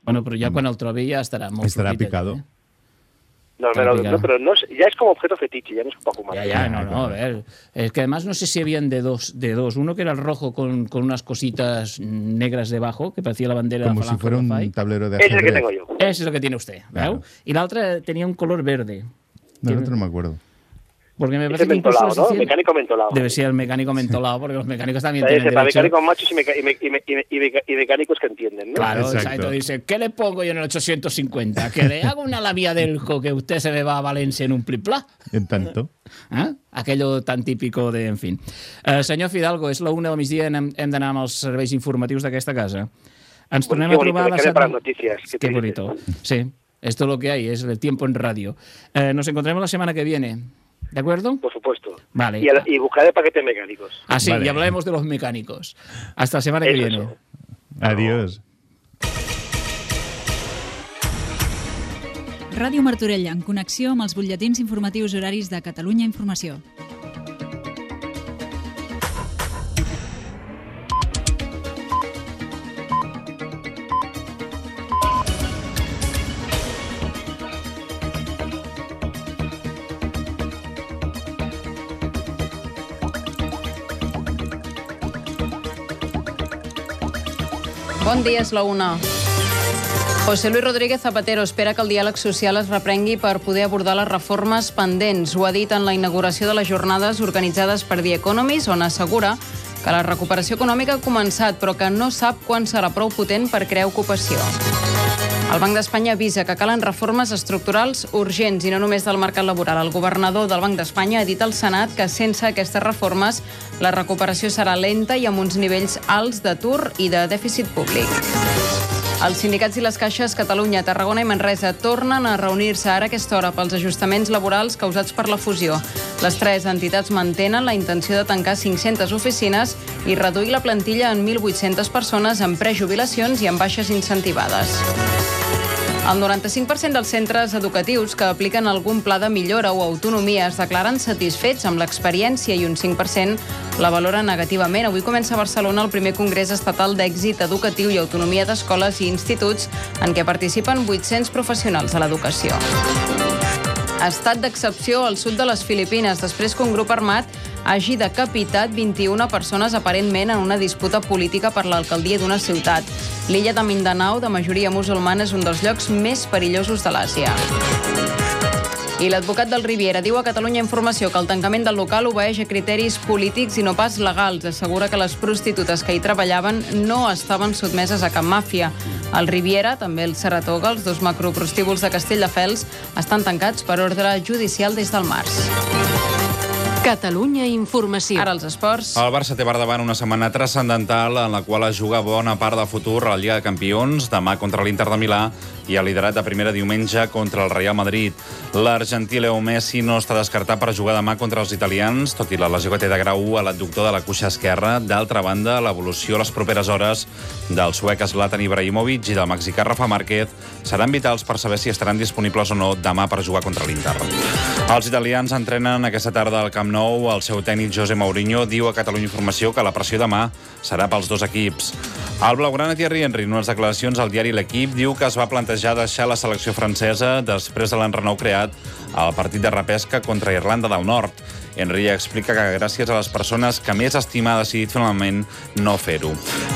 Bueno, però ja quan el trobi ja estarà molt Estarà picado. allò, No, picado. no, pero no ya es como objeto fetiche, ya no es para fumar. Ya, ya, no, no, a ver. Es que además no sé si habían de dos, de dos. Uno que era el rojo con, con unas cositas negras debajo, que parecía la bandera Como de la si fuera un Fai. tablero de Ese es el que ajedrez. tengo yo. Ese es el que tiene usted. Y la otra tenía un color verde. No, el otro no me acuerdo. Porque me parece que incluso mentolado, ¿no? Mecánico mentolado. Debe ser el mecánico mentolado, porque los mecánicos también Ese, tienen para derecho... mecánicos machos y, meca- y, me- y, me- y, me- y mecánicos que entienden, ¿no? Claro, Exacto. exacto. Dice, ¿qué le pongo yo en el 850? Que le hago una labia del co que usted se me va a Valencia en un pliplá. En tanto. Eh? Aquello tan típico de... En fin. Uh, senyor Fidalgo, és la una del migdia, hem, hem d'anar amb els serveis informatius d'aquesta casa. Ens tornem qué a bonito, trobar a la para noticias. Triste. bonito. Sí, esto es lo que hay, es el tiempo en radio. Eh, nos encontraremos la semana que viene, ¿de acuerdo? Por supuesto. Vale. Y, y buscaré paquetes mecánicos. Así, Vale. y hablaremos de los mecánicos. Hasta la semana que Eso, viene. eso. Adiós. Ràdio Martorella, en connexió amb els butlletins informatius horaris de Catalunya Informació. Bon dia, és la una. José Luis Rodríguez Zapatero espera que el diàleg social es reprengui per poder abordar les reformes pendents. Ho ha dit en la inauguració de les jornades organitzades per The Economist, on assegura que la recuperació econòmica ha començat, però que no sap quan serà prou potent per crear ocupació. El Banc d'Espanya avisa que calen reformes estructurals urgents i no només del mercat laboral. El governador del Banc d'Espanya ha dit al Senat que sense aquestes reformes la recuperació serà lenta i amb uns nivells alts d'atur i de dèficit públic. Els sindicats i les caixes Catalunya, Tarragona i Manresa tornen a reunir-se ara a aquesta hora pels ajustaments laborals causats per la fusió. Les tres entitats mantenen la intenció de tancar 500 oficines i reduir la plantilla en 1.800 persones amb prejubilacions i amb baixes incentivades. El 95% dels centres educatius que apliquen algun pla de millora o autonomia es declaren satisfets amb l'experiència i un 5% la valora negativament. Avui comença a Barcelona el primer Congrés Estatal d'Èxit Educatiu i Autonomia d'Escoles i Instituts en què participen 800 professionals de l'educació. Estat d'excepció al sud de les Filipines després que un grup armat hagi decapitat 21 persones aparentment en una disputa política per l'alcaldia d'una ciutat. L'illa de Mindanao, de majoria musulmana, és un dels llocs més perillosos de l'Àsia. I l'advocat del Riviera diu a Catalunya Informació que el tancament del local obeeix a criteris polítics i no pas legals. Assegura que les prostitutes que hi treballaven no estaven sotmeses a cap màfia. El Riviera, també el Saratoga, els dos macroprostíbuls de Castelldefels, estan tancats per ordre judicial des del març. Catalunya Informació. Ara els esports. El Barça té per davant una setmana transcendental en la qual es juga bona part de futur a la Lliga de Campions, demà contra l'Inter de Milà i el liderat de primera diumenge contra el Real Madrid. L'argentí Leo Messi no està descartat per jugar demà contra els italians, tot i la lesió que té de grau 1 a l'adductor de la cuixa esquerra. D'altra banda, l'evolució a les properes hores del suec Zlatan Ibrahimovic i del mexicà Rafa Márquez seran vitals per saber si estaran disponibles o no demà per jugar contra l'Inter. Els italians entrenen aquesta tarda al Camp Nou. El seu tècnic José Mourinho diu a Catalunya Informació que la pressió demà serà pels dos equips. El blaugrana Thierry Henry, en unes declaracions al diari L'Equip, diu que es va plantejar deixar la selecció francesa després de l'enrenou creat al partit de repesca contra Irlanda del Nord. Henry explica que gràcies a les persones que més estima ha decidit finalment no fer-ho.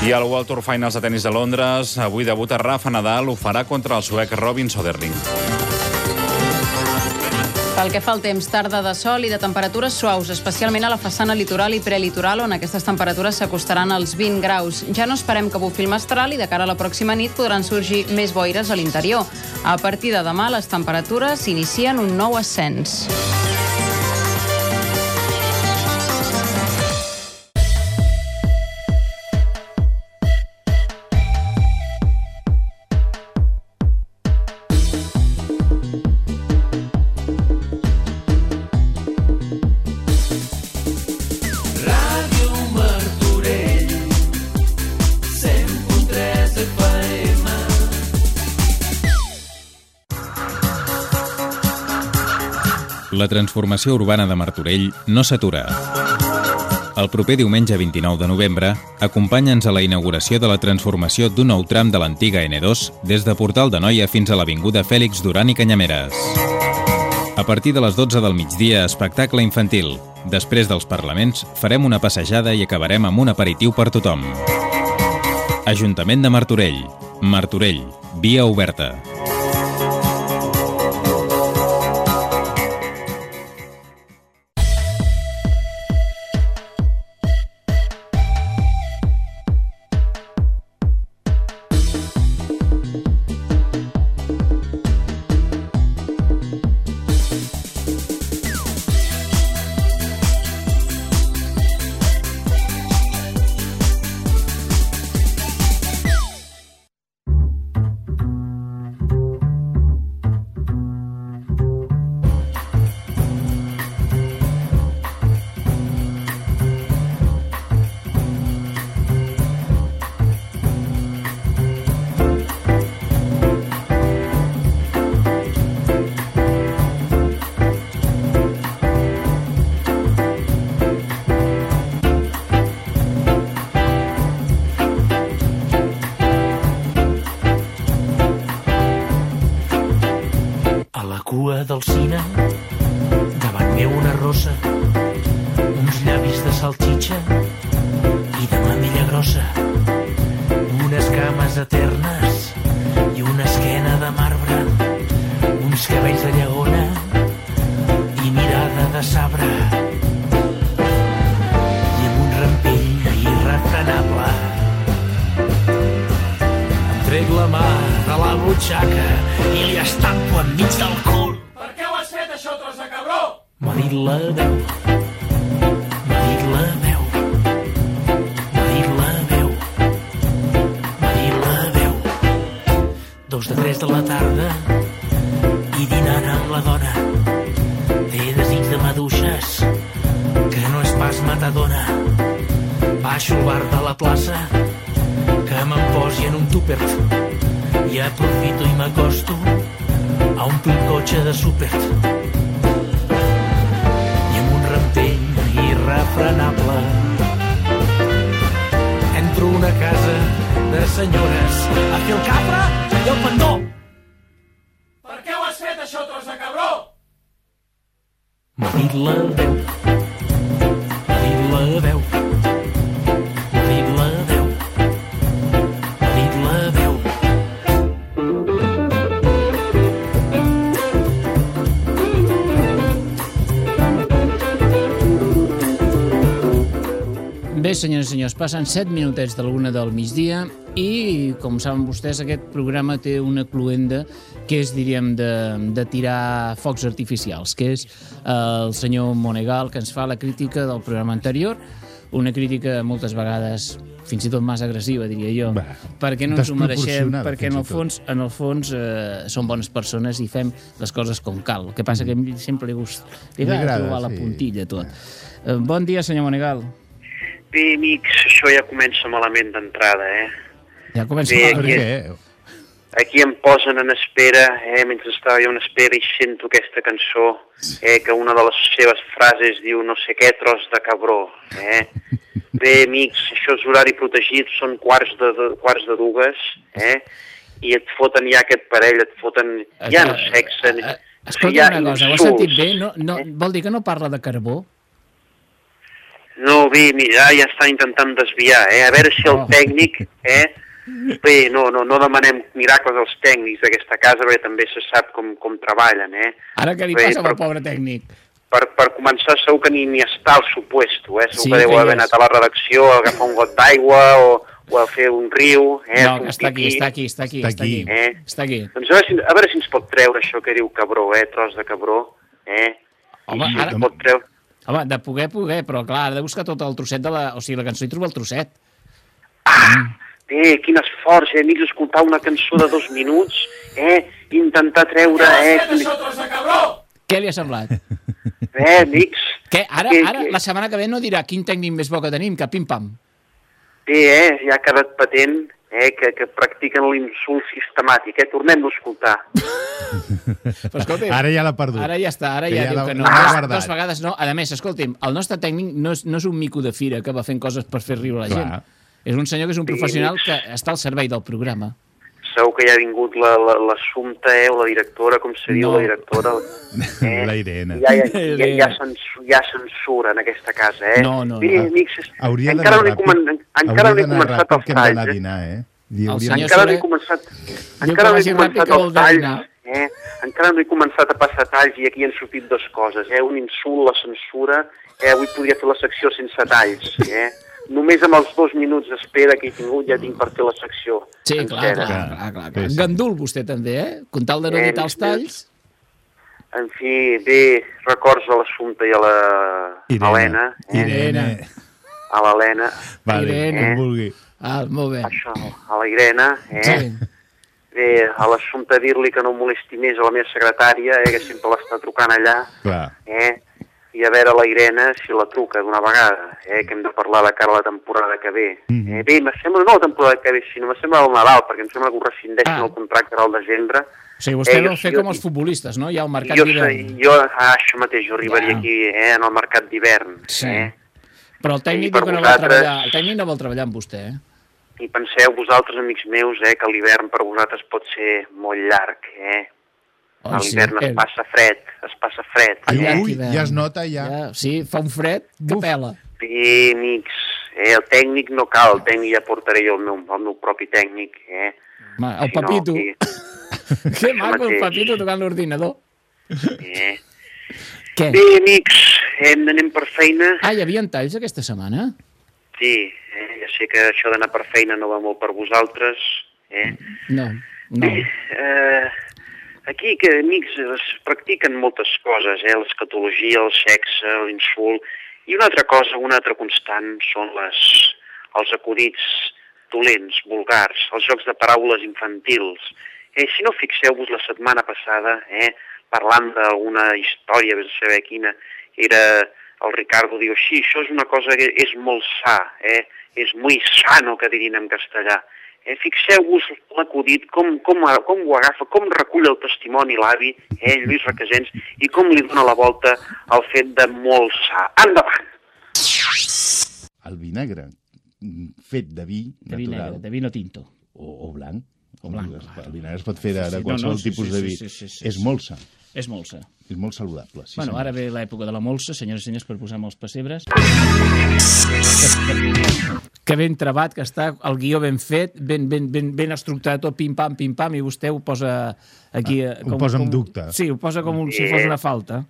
I al World Tour Finals de tennis de Londres, avui debuta Rafa Nadal, ho farà contra el suec Robin Soderling. Pel que fa al temps, tarda de sol i de temperatures suaus, especialment a la façana litoral i prelitoral, on aquestes temperatures s'acostaran als 20 graus. Ja no esperem que bufi el mestral i de cara a la pròxima nit podran sorgir més boires a l'interior. A partir de demà, les temperatures inicien un nou ascens. La transformació urbana de Martorell no s'atura. El proper diumenge 29 de novembre, acompanya'ns a la inauguració de la transformació d'un nou tram de l'antiga N2 des de Portal de Noia fins a l'Avinguda Fèlix Duran i Canyameres. A partir de les 12 del migdia, espectacle infantil. Després dels parlaments, farem una passejada i acabarem amb un aperitiu per tothom. Ajuntament de Martorell. Martorell. Via oberta. De sabre. I amb un rampell irrefrenable em trec la mà de la butxaca i li estampo enmig del cul. Per què ho has fet, això, tros de cabró? M'ha dit la veu. Un túpert. I aprofito i m'acosto a omplir el cotxe de súper i amb un rampell irrefrenable entro una casa de senyores a fer el capre senyores i senyors, passen 7 minutets de l'una del migdia i, com saben vostès, aquest programa té una cluenda que és, diríem, de, de tirar focs artificials, que és eh, el senyor Monegal, que ens fa la crítica del programa anterior, una crítica moltes vegades fins i tot massa agressiva, diria jo, Bah, perquè no ens ho mereixem, perquè en el fons, en el fons eh, som bones persones i fem les coses com cal. El que passa que a ell sempre li, gust, li Li agrada trobar la sí. puntilla, tot. Eh, bon dia, senyor Monegal. Bé, amics, això ja comença malament d'entrada, eh? Ja comença Bé, malament. aquí, aquí em posen en espera, eh, mentre estava jo en espera i sento aquesta cançó, eh, que una de les seves frases diu no sé què tros de cabró, eh? Bé, amics, això és horari protegit, són quarts de, de, quarts de dues, eh? I et foten ja aquest parell, et foten... Ja no sexe... ni- Escolta ja una cosa, ho has sentit bé? No, no, vol dir que no parla de carbó? No, bé, mira, ja estan intentant desviar, eh? A veure si el tècnic, eh? Bé, no, no, no demanem miracles als tècnics d'aquesta casa, perquè també se sap com, com treballen, eh? Ara que li Bé, passa per, al pobre tècnic? per, per començar, segur que ni, ni està al supuesto, eh? Segur Sí, que deu haver anat a la redacció a agafar un got d'aigua o, o a fer un riu, eh? No, que està aquí, pipí. està aquí, està aquí, està aquí. Eh? Està aquí. Doncs a veure, si, a veure si ens pot treure això que diu cabró, eh? Tros de cabró, eh? Home, I si ara- pot treure... Home, de poder, poder, però clar, ha de buscar tot el trosset de la... O sigui, la cançó hi troba el trosset. Bé, quin esforç, eh, amics, escoltar una cançó de dos minuts, eh, intentar treure, eh, quin- Què li ha semblat? eh, amics, Què? Ara, Que- ara, que- la setmana que ve no dirà quin tècnic més bo que tenim, que pim-pam. bé, eh, ja ha quedat patent, eh, que, que practiquen l'insult sistemàtic, eh, tornem-lo a escoltar. Però escolti, Ara ja l'ha perdut. Ara ja està, ara Que ja, ja diu que no. l'ha Dos, dos vegades no. A més, escolti'm, el nostre tècnic no és, no és un mico de fira que va fent coses per fer riure la Clar. gent. És un senyor que és un Sí, professional que està al servei del programa. Segur que ja ha vingut la- la- l'assumpte, eh, o la directora, com se diu, No. la directora. Eh? La Irene. Ja, ja, ja, ja, censu- ja censura en aquesta casa, eh? No, no, Bé, no. amics, Hauria encara no he, comen... encara no he Hauria d'anar començat ràpid, els que hem d'anar a talls, eh? dinar, eh? Li El hauríem- senyor encara no he començat, encara no he començat els talls, eh? encara no he començat a passar talls i aquí han sortit dues coses, eh? un insult, la censura, eh? avui podria fer la secció sense talls, eh? Només amb els dos minuts d'espera que he tingut ja tinc per fer la secció Sí, clar, clar, clar, clar, clar. Gandul vostè també, eh? Com tal de no Eh, editar els talls. En fi, bé, records a l'Assumpta i a la Irene. Helena, eh? Irene. a l'Helena, Vale, Irene. com vulgui. Ah, molt bé. això, a la Irene, eh? Sí. Bé, a l'Assumpta dir-li que no molesti més a la meva secretària, eh, que sempre l'està trucant allà, Clar. eh? I a veure la Irene si la truca d'una vegada, eh? que hem de parlar de cara a la temporada que ve. Mhm. eh? Bé, me sembla, no la temporada que ve, sinó me sembla el Nadal, perquè em sembla que ho rescindeixen Ah. el contracte al desembre. O sigui, vostè Eh, jo- fer jo- com els futbolistes, no? Hi ha el mercat d'hivern. jo, ah, això mateix, jo arribaria Ja. aquí eh, en el mercat d'hivern. Sí. Eh? Però el tècnic per diu que no vol vosaltres- treballar. El tècnic no vol treballar amb vostè, eh? I penseu vosaltres, amics meus, eh, que l'hivern per vosaltres pot ser molt llarg. Eh? Oh, a l'hivern sí. es passa fred, es passa fred. Ai, eh? ui, ja es nota, ja. ja. Sí, fa un fred que pela. Bé, amics, Eh, el tècnic no cal, el tècnic ja portaré jo el meu, el meu propi tècnic. Eh? Ma, el Si no, Papito. aquí- Que maco, el. Papito tocant l'ordinador. Eh? Què? Bé, amics, hem d'anem per feina. Ah, hi havia talls aquesta setmana? Sí, eh? ja sé que això d'anar per feina no va molt per vosaltres. Eh? No, no. Eh, aquí, que amics, es practiquen moltes coses, eh? l'escatologia, el sexe, l'insult, i una altra cosa, una altra constant, són les, els acudits dolents, vulgars, els jocs de paraules infantils. Eh, si no fixeu-vos la setmana passada, eh, parlant d'alguna història, vés a saber quina, era el Ricardo diu, sí, això és una cosa que és molt sa, eh? és muy sano, que dirien en castellà. Eh, fixeu-vos l'acudit, com, com, com ho agafa, com recull el testimoni l'avi, eh, Lluís Requesens, i com li dona la volta al fet de molt sa. Endavant! El vinagre, fet de vi De vi natural. negre, de vino tinto. O, o blanc. O blanc, El, el vinagre es pot fer de, Sí, de sí, qualsevol no, no, sí, tipus sí, de sí, vi. sí, sí, sí, és sí. molt sa. És molt sa. És molt saludable, sí bueno, senyor. ara ve l'època de la molsa, senyores i senyors, per posar molts pessebres. que ben trebat, que està el guió ben fet, ben, ben, ben, ben estructurat, tot pim-pam, pim-pam, i vostè ho posa aquí... eh, ho posa amb dubte. Sí, ho posa com un, si fos una falta.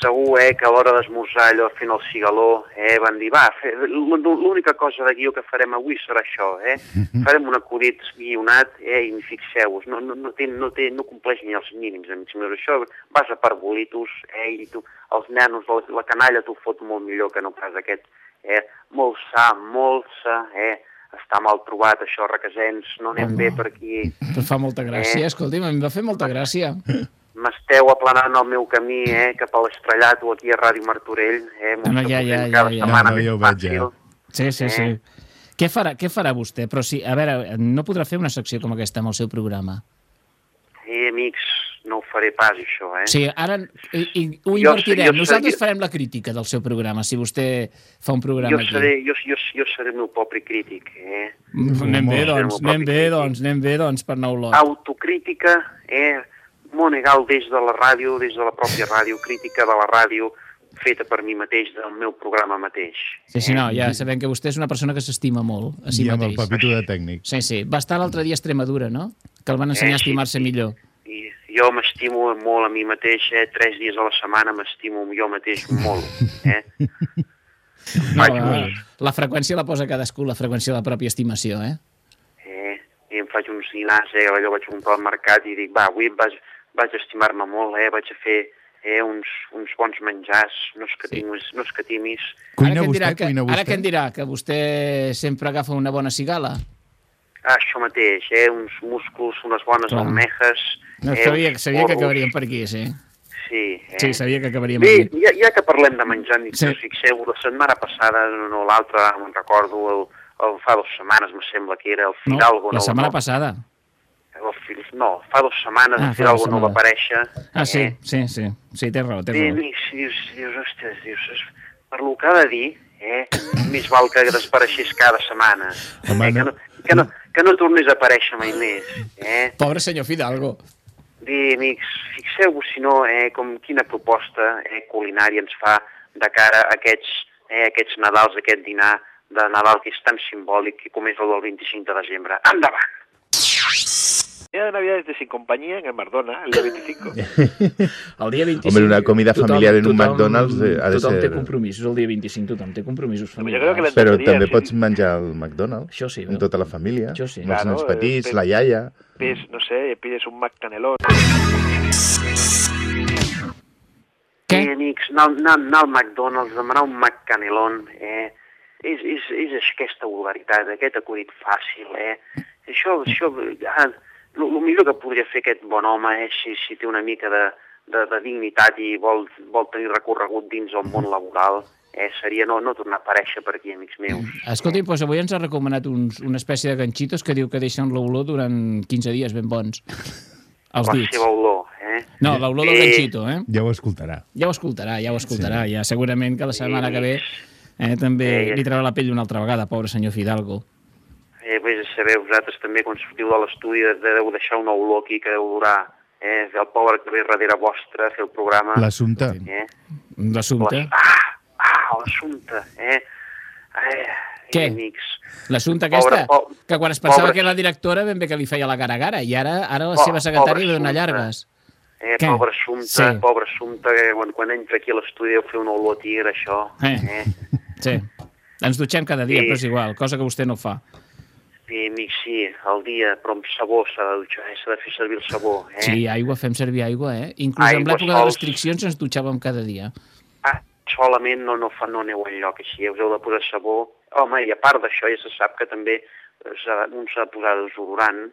Segur, eh, que a l'hora d'esmorzar allò fent el cigaló, eh, van dir, va, l'única cosa de guió que farem avui serà això, eh? Farem un acudit guionat, eh, i fixeu-vos, no, no, no, té, no, té, no compleix ni els mínims, amics meus, això vas a per bolitos, eh, i tu, els nanos, la, la canalla t'ho fot molt millor que no pas aquest, eh, molt sa, molt sa, eh, està mal trobat això, Requesens, no anem bé per aquí, Però fa molta gràcia, Eh. escolti'm, em va fer molta gràcia. m'esteu aplanant el meu camí, eh, cap a l'estrellat o aquí a Ràdio Martorell, eh, Home, esteu ja, ja, ja, ja. No, no, ja ho veig, fàcil. ja. Sí, sí, sí. Eh. Què farà, què farà vostè? Però sí, a veure, no podrà fer una secció com aquesta amb el seu programa. Eh, amics, no ho faré pas, això, eh? Sí, ara i, i, ho Jo invertirem. sé- jo Nosaltres jo- farem la crítica del seu programa, si vostè fa un programa jo aquí. seré, jo, jo, jo seré el meu propi crític, eh? Mm, Anem bé, Seré doncs, anem bé, doncs, anem bé, doncs, per nou lot. Autocrítica, eh? Monegal des de la ràdio, des de la pròpia ràdio, crítica de la ràdio, feta per mi mateix, del meu programa mateix. Sí, sí, no, ja sabem que vostè és una persona que s'estima molt a si I amb el mateix. papito de tècnic. Sí, sí. Va estar l'altre dia a Extremadura, no? Que el van ensenyar Eh, a sí, estimar-se millor. I jo m'estimo molt a mi mateix, eh? Tres dies a la setmana m'estimo jo mateix molt, eh? No, Faig la, uns, la freqüència la posa cadascú, la freqüència de la pròpia estimació, eh? eh? I em faig uns dinars, eh? Allò vaig comprar al mercat i dic, va, avui vaig, vaig estimar-me molt, eh? Vaig a fer eh, uns, uns bons menjars, no escatimis, sí. no escatimis. Cuina ara que vostè, que, cuina Ara vostè. que em dirà que vostè sempre agafa una bona cigala. Ah, això mateix, eh? Uns músculs, unes bones Clar. almejes. No, eh, sabia, sabia que acabaríem per aquí, sí. Sí, eh? Sí, sabia que acabaríem Bé, aquí. ja, ja que parlem de menjar, ni Sí. fixeu, la setmana passada, no, no l'altra, ara me'n recordo, el, el, fa dues setmanes, me sembla que era el No, Fidalgo. la no, setmana no, passada. No, fa dues setmanes Ah, Fidalgo dues no va aparèixer. Ah, sí, Eh? sí, sí. Sí, té raó, té raó. amics, dius, dius, ostres, dius, per lo que ha de dir, eh, més val que desapareixés cada setmana. Home, eh, que, no. que, no, que no tornés a aparèixer mai més. Eh? Pobre senyor Fidalgo. Bé, amics, fixeu-vos, si no, eh, com quina proposta eh, culinària ens fa de cara a aquests, eh, aquests Nadals, aquest dinar de Nadal que és tan simbòlic i com és el del 25 de desembre. Endavant! Día de Navidad es de Sin Compañía en el Mardona, el día 25. El dia 25... Hombre, una comida familiar en un tothom, McDonald's eh, ha de tothom té ser... compromisos el dia 25, tothom té compromisos familiars. Però també sí. pots menjar al McDonald's. Això sí, Amb tota la família. Això sí. Amb els Claro, nens petits, eh, la iaia... Pides, no sé, pides un McCanelón. Què? Eh, amics, anar, anar, anar al McDonald's, demanar un McCanelón, eh, és, és, és aquesta vulgaritat, aquest acudit fàcil, eh? Això, això, ja, el, el millor que podria fer aquest bon home és si, si té una mica de, de, de dignitat i vol, vol tenir recorregut dins el món laboral, eh, seria no, no tornar a aparèixer per aquí, amics meus. Escolti, doncs avui ens ha recomanat uns, una espècie de ganxitos que diu que deixen l'olor durant 15 dies ben bons. Els La dits. seva olor, eh? No, l'olor del Eh, ganxito, eh? Ja ho escoltarà. Ja ho escoltarà, ja ho escoltarà. Ja segurament que la setmana que ve eh, també Eh, li treurà la pell una altra vegada, pobre senyor Fidalgo. Eh, vés a saber vosaltres també quan sortiu de l'estudi de- deu deixar una olor aquí que deu durar eh, el pobre que ve darrere vostre a fer el programa. L'assumpte. Eh? L'assumpte. Ah, ah l'assumpte, eh? eh? Què? amics. L'assumpte Pobre, aquesta, po- que quan es pensava pobre- que era la directora ben bé que li feia la gara a gara, i ara ara la seva secretària pobre li dona llargues. Eh, Què? pobre assumpte, Sí. pobre assumpte, que quan, quan entra aquí a l'estudi deu fer un olor a tigre, això. Eh. Eh? Sí. Ens dutxem cada dia, Sí. però és igual, cosa que vostè no fa. Sí, amic, sí, al dia, però amb sabó s'ha de dutxar, eh? s'ha de fer servir el sabó. Eh? Sí, aigua, fem servir aigua, eh? Inclús en Aigua, l'època de restriccions ens dutxàvem cada dia. Ah, solament no, no, fa, no aneu enlloc així, us heu de posar sabó. Home, i a part d'això ja se sap que també eh, un s'ha de posar desodorant,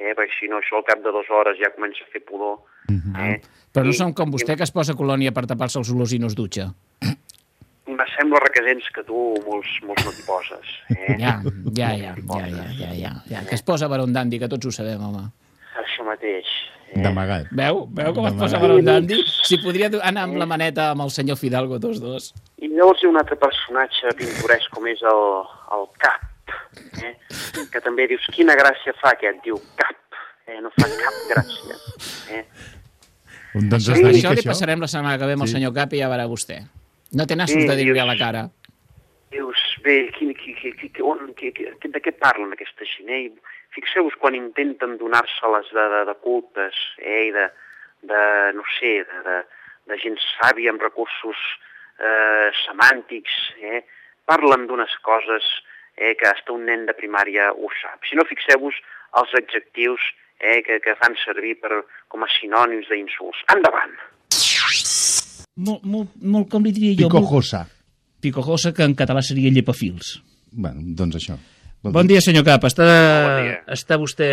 eh? perquè si no això al cap de dues hores ja comença a fer pudor. Eh? Però no I- som com vostè que es posa colònia per tapar-se els olors i no es dutxa. Me sembla requesents que tu molts, molts no t'hi poses. Eh? Ja, ja, ja, ja, ja, ja, ja, ja. Que es posa Baron Dandy, que tots ho sabem, home. Això mateix. D'amagat. Veu? Veu com es posa Baron Dandy? Si podria anar amb la maneta amb el senyor Fidalgo, tots dos. I llavors hi ha un altre personatge pintoresc com és el, el Cap, eh? que també dius, quina gràcia fa aquest? Diu Cap, eh? no fa cap gràcia. Eh? Doncs Això, dedica això a li això. passarem la setmana que ve amb el Sí. senyor Cap i ja veurà vostè. No té nassos de dir-li a la cara. Dius, bé, quin, qui, qui, qui, qui, on, qui, qui, de què parlen aquesta gent? Eh? Fixeu-vos quan intenten donar-se-les de, de, de cultes eh? i de, de, no sé, de, de, de gent sàvia amb recursos eh, semàntics, eh? parlen d'unes coses eh, que hasta un nen de primària ho sap. Si no, fixeu-vos els adjectius eh, que, que fan servir per, com a sinònims d'insults. Endavant! Molt, molt, molt com li diria jo? Picojosa. Picojosa, que en català seria llepafils. Bueno, doncs això. Bon dia, senyor Cap. Està, Bon dia. està vostè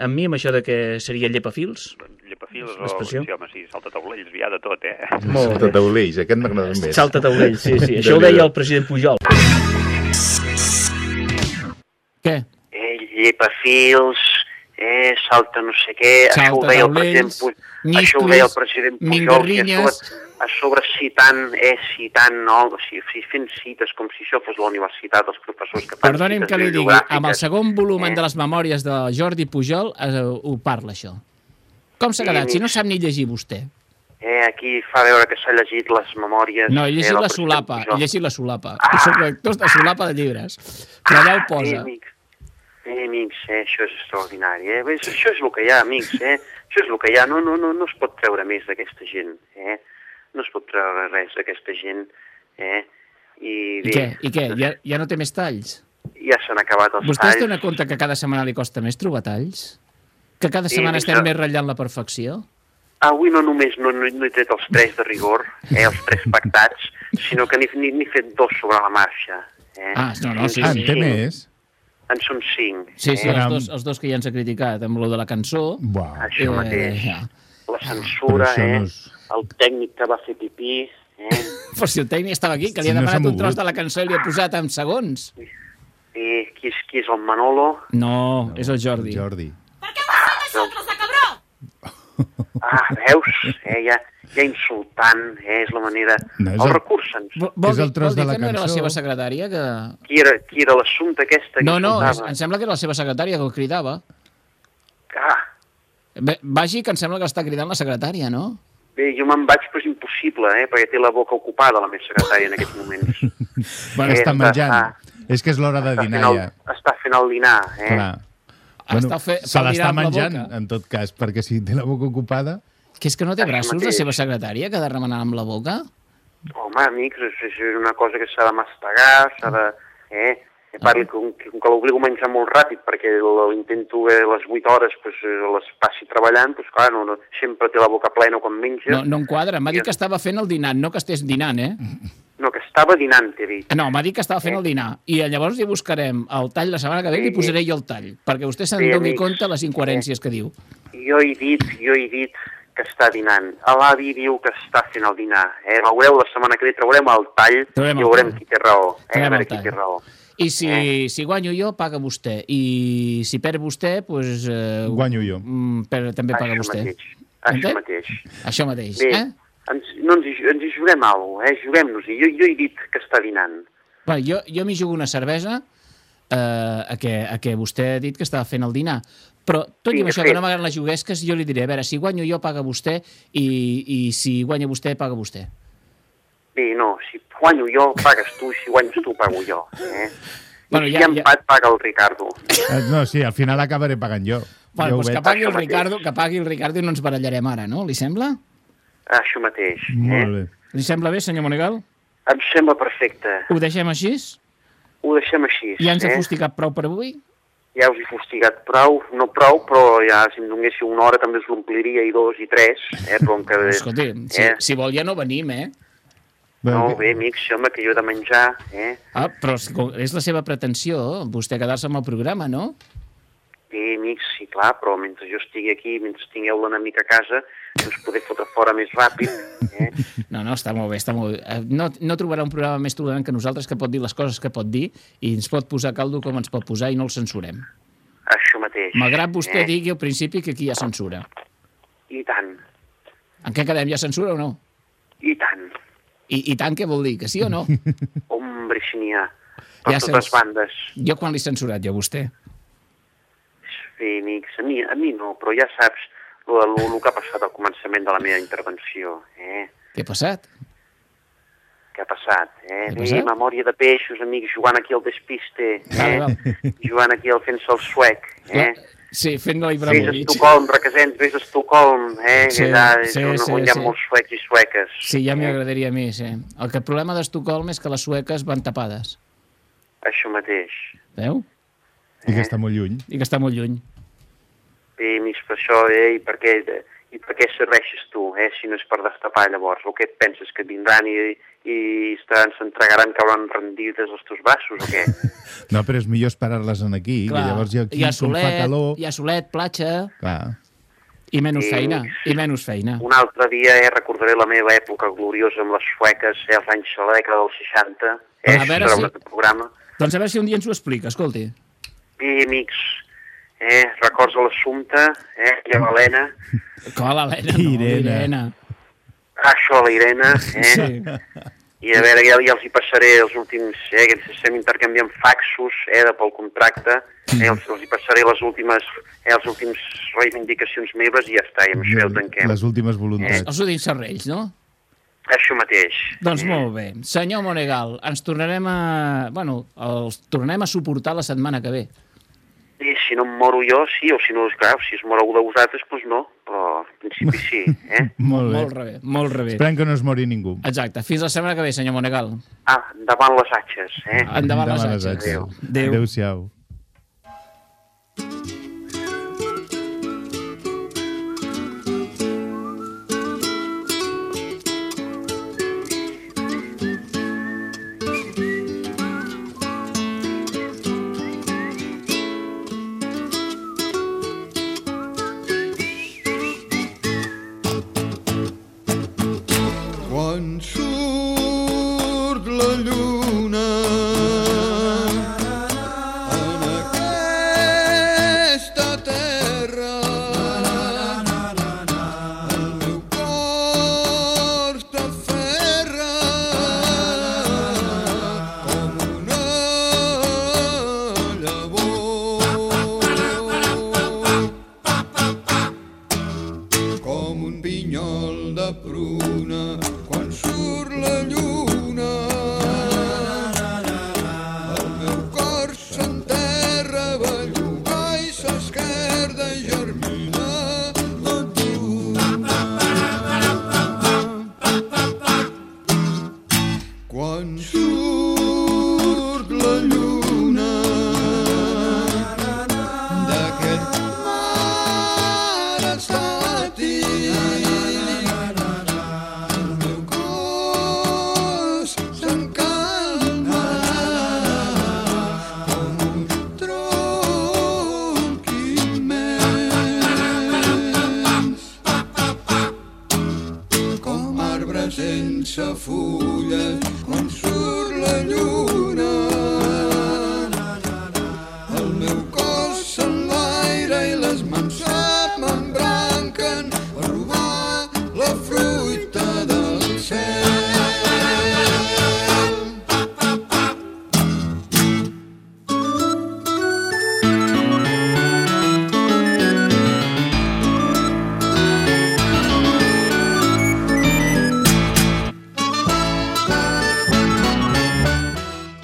amb mi amb això de que seria llepafils? Llepafils o... Sí, home, sí, salta taulells, hi ha de tot, eh? Molt Salta taulells, aquest m'agrada més. Salta taulells, sí, sí. Això ho deia el president Pujol. Què? eh, llepafils, eh, salta no sé què, això ho Salta deia el president Pujol, això ho deia el president Pujol, que a sobre, a sobre citant, eh, citant, no, o sigui, si fent cites com si això fos la universitat, els professors que fan Perdoni'm que li digui, amb el segon volum Eh. de les memòries de Jordi Pujol eh, ho parla, això. Com s'ha Sí, quedat? Si mi- no sap ni llegir vostè. Eh, aquí fa veure que s'ha llegit les memòries... No, he eh, llegit del la solapa, he llegit la solapa. Ah. Soc lectors de solapa de llibres. Però allà ho Eh, posa. amics, eh, amics, eh, això és extraordinari. Eh? Bé, Això és el que hi ha, amics, eh? Això és el que hi ha. No, no, no, no es pot treure més d'aquesta gent, eh? No es pot treure res d'aquesta gent, eh? I, I bé, què? I què? Ja, ja no té més talls? ja s'han acabat els Vostè es talls. dona compte que cada setmana li costa més trobar talls? Que cada Sí, setmana això- estem més ratllant la perfecció? Avui no només no, no, no he tret els tres de rigor, eh, els tres pactats, sinó que n'he ni, ni fet dos sobre la marxa. Eh? Ah, no, no, sí, Ah, sí. en té més? En són cinc. Sí, sí, eh? els dos, els dos que ja ens ha criticat, amb lo de la cançó. Buah. Això mateix. ja. La censura, això eh? no és- El tècnic que va fer pipí, eh? Però si el tècnic estava aquí, que li ha no demanat un mogut. tros de la cançó i li ha posat en segons. I qui és, qui és el Manolo? No, és el Jordi. Jordi. Ah, veus? Eh, ja, ja insultant, eh, és la manera... No, és el el- recurs ens... Vol, Que vol, és el tros vol dir de la que no era la cançó. seva secretària? Que... Qui era, qui era l'assumpte aquesta que No, no, insultava? em sembla que era la seva secretària que el cridava. Ah, Bé, vagi, que em sembla que l'està cridant la secretària, no? bé, jo me'n vaig, però és impossible, eh, perquè té la boca ocupada, la meva secretària, en aquests moments. Bueno, Eh, està menjant. està- És que és l'hora de Està dinar ja. està fent el dinar, eh? Clar. Està fe- se l'està la menjant, boca. en tot cas, perquè si té la boca ocupada... Que és que no té braços, la seva secretària, que ha de remenar amb la boca? Home, amics, és, és una cosa que s'ha de mastegar, s'ha de... Eh? Que parli com, com que l'obligo a menjar molt ràpid perquè intento que les 8 hores pues, les passi treballant, doncs clar, no, no, sempre té la boca plena quan menja. No, no em quadra. M'ha dit que estava fent el dinar, no que estés dinant, eh? No, que estava dinant, t'he dit. No, m'ha dit que estava fent el dinar. I llavors li buscarem el tall la setmana que ve i li Sí. posaré jo el tall, perquè vostè se'n Sí, doni amics. compte les incoherències que diu. Jo he dit, jo he dit que està dinant. L'avi diu que està fent el dinar. Eh? Veureu la setmana que ve, traurem el tall Traurem i veurem qui té raó. Eh? A veure qui té raó. I si, eh? si guanyo jo, paga vostè. I si perd vostè, doncs... Eh, Guanyo jo. Mm, per, també paga Això vostè. mateix. Això mateix. Això mateix, Bé, eh? Ens, no ens, hi- ens hi juguem alguna cosa, eh? Juguem-nos-hi. Jo, jo he dit que està dinant. Bueno, jo, jo m'hi jugo una cervesa eh, a, que, a que vostè ha dit que estava fent el dinar. Però tot i Sí, de això fet. que no m'agraden les juguesques, jo li diré, a veure, si guanyo jo, paga vostè, i, i si guanya vostè, paga vostè. Bé, no, si guanyo jo, pagues tu, i si guanyes tu, pago jo. Eh? Bueno, I ja- si ja- empat paga el Ricardo. Eh, No, sí, al final acabaré pagant jo. Bueno, Jo doncs que pagui el Ricardo, que pagui el Ricardo i no ens barallarem ara, no? Li sembla? Això mateix. Molt bé. Li sembla bé, senyor Monegal? Em sembla perfecte. Ho deixem així? Ho deixem així. Ja ens ha eh? fustigat prou per avui? Ja us he fustigat prou, no prou, però ja si em donéssiu una hora també us l'ompliria i dos i tres, eh? però encara... Escolti, si, eh? si vol ja no venim, eh? No, bé, amics, home, que jo he de menjar, eh? Ah, però és és la seva pretensió, vostè quedar-se amb el programa, no? Bé, amics, sí, clar, però mentre jo estigui aquí, mentre tingueu l'enemic a casa, us podeu fotre fora més ràpid, eh? No, no, està molt bé, està molt bé. Eh, No, no trobarà un programa més tolerant que nosaltres que pot dir les coses que pot dir i ens pot posar caldo com ens pot posar i no el censurem. Això mateix. Malgrat vostè eh? digui al principi que aquí hi ha censura. I tant, En què quedem? Hi ha censura o no? i tant. I, i tant què vol dir? Que sí o no? Hombre, si n'hi ha. Per Ja totes cens- bandes. Jo quan l'he censurat, jo vostè? Amics, a mi, a mi no, però ja saps el, el, el que ha passat al començament de la meva intervenció, eh? Què ha passat? Què ha passat, eh? Què ha passat? memòria de peixos, amics, jugant aquí al despiste, eh? Val. Jugant aquí al fent-se el suec, eh? Sí, fent la Vés a Ibrahimovic. Estocolm, requesent, vés a Estocolm, eh? Sí, que allà sí, on, sí, on hi ha sí. molts suecs i sueques. Sí, ja m'agradaria a mi, sí. El que el problema d'Estocolm és que les sueques van tapades. Això mateix. Veu? I que està molt lluny. I que està molt lluny. Amics, per això, eh? I per què, i per què serveixes tu, eh? Si no és per destapar, llavors. O què et penses, que vindran i, i estaran, s'entregaran, cauran rendides als teus braços, o què? No, però és millor esperar-les en aquí, que llavors jo aquí, hi ha com fa solet, calor... hi ha solet, platja Clar. i menys Sí. feina. I menys feina. Un altre dia eh, recordaré la meva època gloriosa amb les sueques, eh, els anys de la dècada dels 60. Eh, A veure si- programa. Doncs a veure si un dia ens ho explica, escolti. Bé, amics, eh, records a l'Assumpte, eh, i a l'Helena, Com l'Helena, no, Irene. ah, això a la Irene, eh, Sí. i a veure, ja, ja els hi passaré els últims, eh, que estem intercanviant faxos, eh, de, pel contracte, eh, els, els hi passaré les últimes, eh, les últimes reivindicacions meves i ja està, i amb això ja ho tanquem. Les últimes voluntats. Els Udins Serrells, no? Això mateix. Doncs molt bé. Senyor Monegal, ens tornarem a... Bueno, els tornarem a suportar la setmana que ve. Si no em moro jo, sí, o si no, clar, si es mor algú de vosaltres, doncs no, però en principi sí, eh? Molt bé. Molt rebé, molt rebé. Esperem que no es mori ningú. Exacte. Fins la setmana que ve, senyor Monegal. Ah, davant les atxes, eh? Endavant les Endavant atxes. atxes. Adéu. Adéu-siau. Quan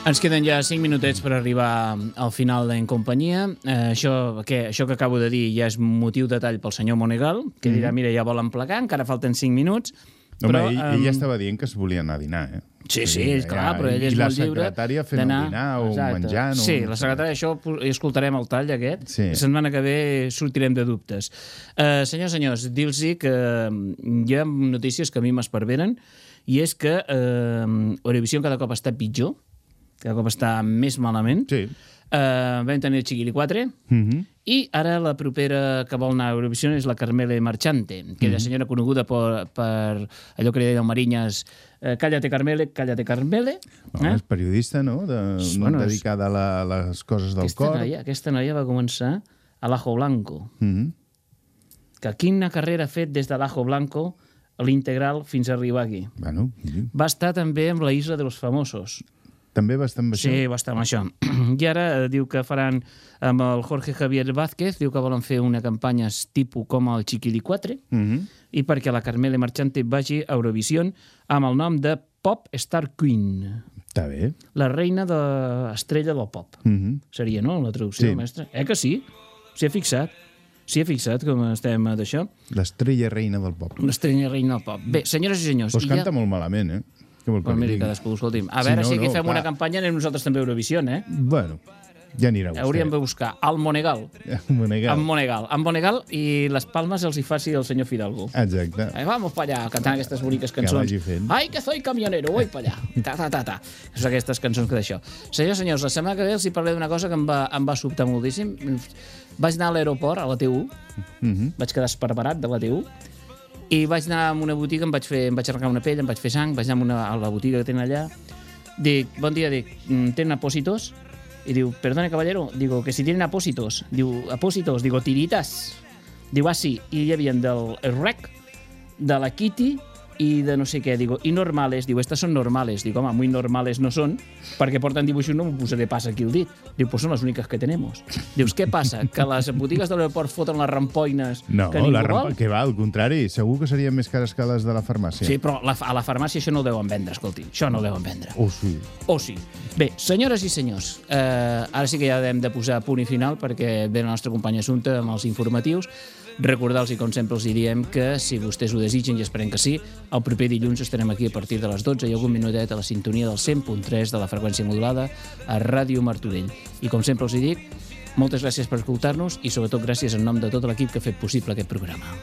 Ens queden ja 5 minutets per arribar al final d'En Companyia. Eh, això, que, això que acabo de dir ja és motiu de tall pel senyor Monegal, que dirà, Mhm. mira, ja volen plegar, encara falten 5 minuts. Home, però, ell, ell ja estava dient que es volia anar a dinar, eh? Sí, sí, és clar, però ell és I la molt lliure secretària fent d'anar- dinar o Exacte. menjant. Sí, o... la secretària, això escoltarem el tall aquest. Sí. La setmana que ve sortirem de dubtes. Uh, senyors, senyors, dir-los que mm, hi ha notícies que a mi m'esperveren i és que uh, Eurovisió cada cop està pitjor, cada cop està més malament. Sí. Uh, vam tenir el Chiquili 4, Mm -hmm. i ara la propera que vol anar a Eurovisió és la Carmele Marchante, que era Mhm. senyora coneguda per, per allò que li deia el Marinyes, eh, cállate Carmele, cállate Carmele. Home, és periodista, no? De, Bueno, és- dedicada a, la, a les coses del Aquesta cor. noia, aquesta noia va començar a l'Ajo Blanco, Mm -hmm. que quina carrera ha fet des de l'Ajo Blanco l'integral fins a arribar aquí. Bueno, sí. Va estar també amb la Isla de los Famosos. També va estar amb això? Sí, va estar amb això. I ara eh, diu que faran amb el Jorge Javier Vázquez, diu que volen fer una campanya tipus com el Chiquili 4, Mm -hmm. i perquè la Carmele Marchante vagi a Eurovisió amb el nom de Pop Star Queen, Està bé. la reina de estrella del pop. Mm -hmm. Seria, no?, la traducció, Sí. mestre? Eh que sí? S'hi ha fixat. S'hi ha fixat com estem d'això. L'estrella reina del pop. L'estrella reina del pop. Bé, senyores i senyors... Pues canta molt malament, eh? Què vol que miri, digui? cadascú, escolti'm. A Sí, veure no, si aquí no, fem clar. una campanya anem nosaltres també a Eurovisió, eh? Bueno, ja anirà vostè. Hauríem de buscar el Monegal. Monegal. Amb Monegal. Amb Monegal i les palmes els hi faci el senyor Fidalgo. Exacte. Eh, vamos para allá, cantant aquestes boniques Que cançons. vagi fent. Ai, que soy camionero, voy para allà. Ta, ta, ta, ta. Són aquestes cançons que d'això. Senyors, senyors, la setmana que ve els hi parlaré d'una cosa que em va, em va sobtar moltíssim. Vaig anar a l'aeroport, a la T1, Mm -hmm. vaig quedar esperparat de la T1, i vaig anar a una botiga, em vaig, fer, em vaig arrencar una pell, em vaig fer sang, vaig anar a, una, a la botiga que tenen allà, dic, bon dia, dic, "Mm, ¿tenen apósitos? Y digo, perdone, caballero, digo, que si tienen apósitos. Digo, apósitos, digo, tiritas. Digo, ah, sí. I hi havia del rec, de la Kitty i de no sé què. Digo, i normales? Digo, estas son normales. Digo, home, muy normales no són, perquè porten dibuixos, no m'ho posaré pas aquí el dit. Diu, pues són les úniques que tenemos. Dius, què passa? Que les botigues de l'aeroport foten les rampoines No, que ningú la vol? rampa, que va, al contrari, segur que serien més cares que les de la farmàcia. Sí, però la, a la farmàcia això no ho deuen vendre, escolti. Això no ho deuen vendre. Oh, sí. O sí. Bé, senyores i senyors, eh, ara sí que ja hem de posar punt i final perquè ve la nostra companya Assumpta amb els informatius. Recordar-los, i com sempre els diem, que si vostès ho desitgen, i esperem que sí, el proper dilluns estarem aquí a partir de les 12 i algun minutet a la sintonia del 100.3 de la freqüència modulada a Ràdio Martorell. I com sempre els hi dic, moltes gràcies per escoltar-nos i sobretot gràcies en nom de tot l'equip que ha fet possible aquest programa.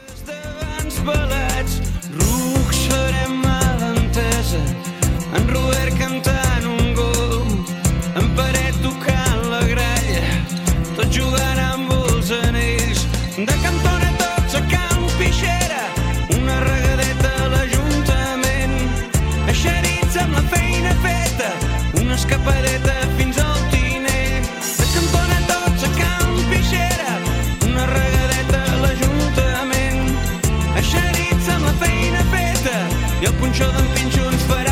Ruxarem en Robert cantant un gol, en Pere i el punxó d'en Pinxo ens farà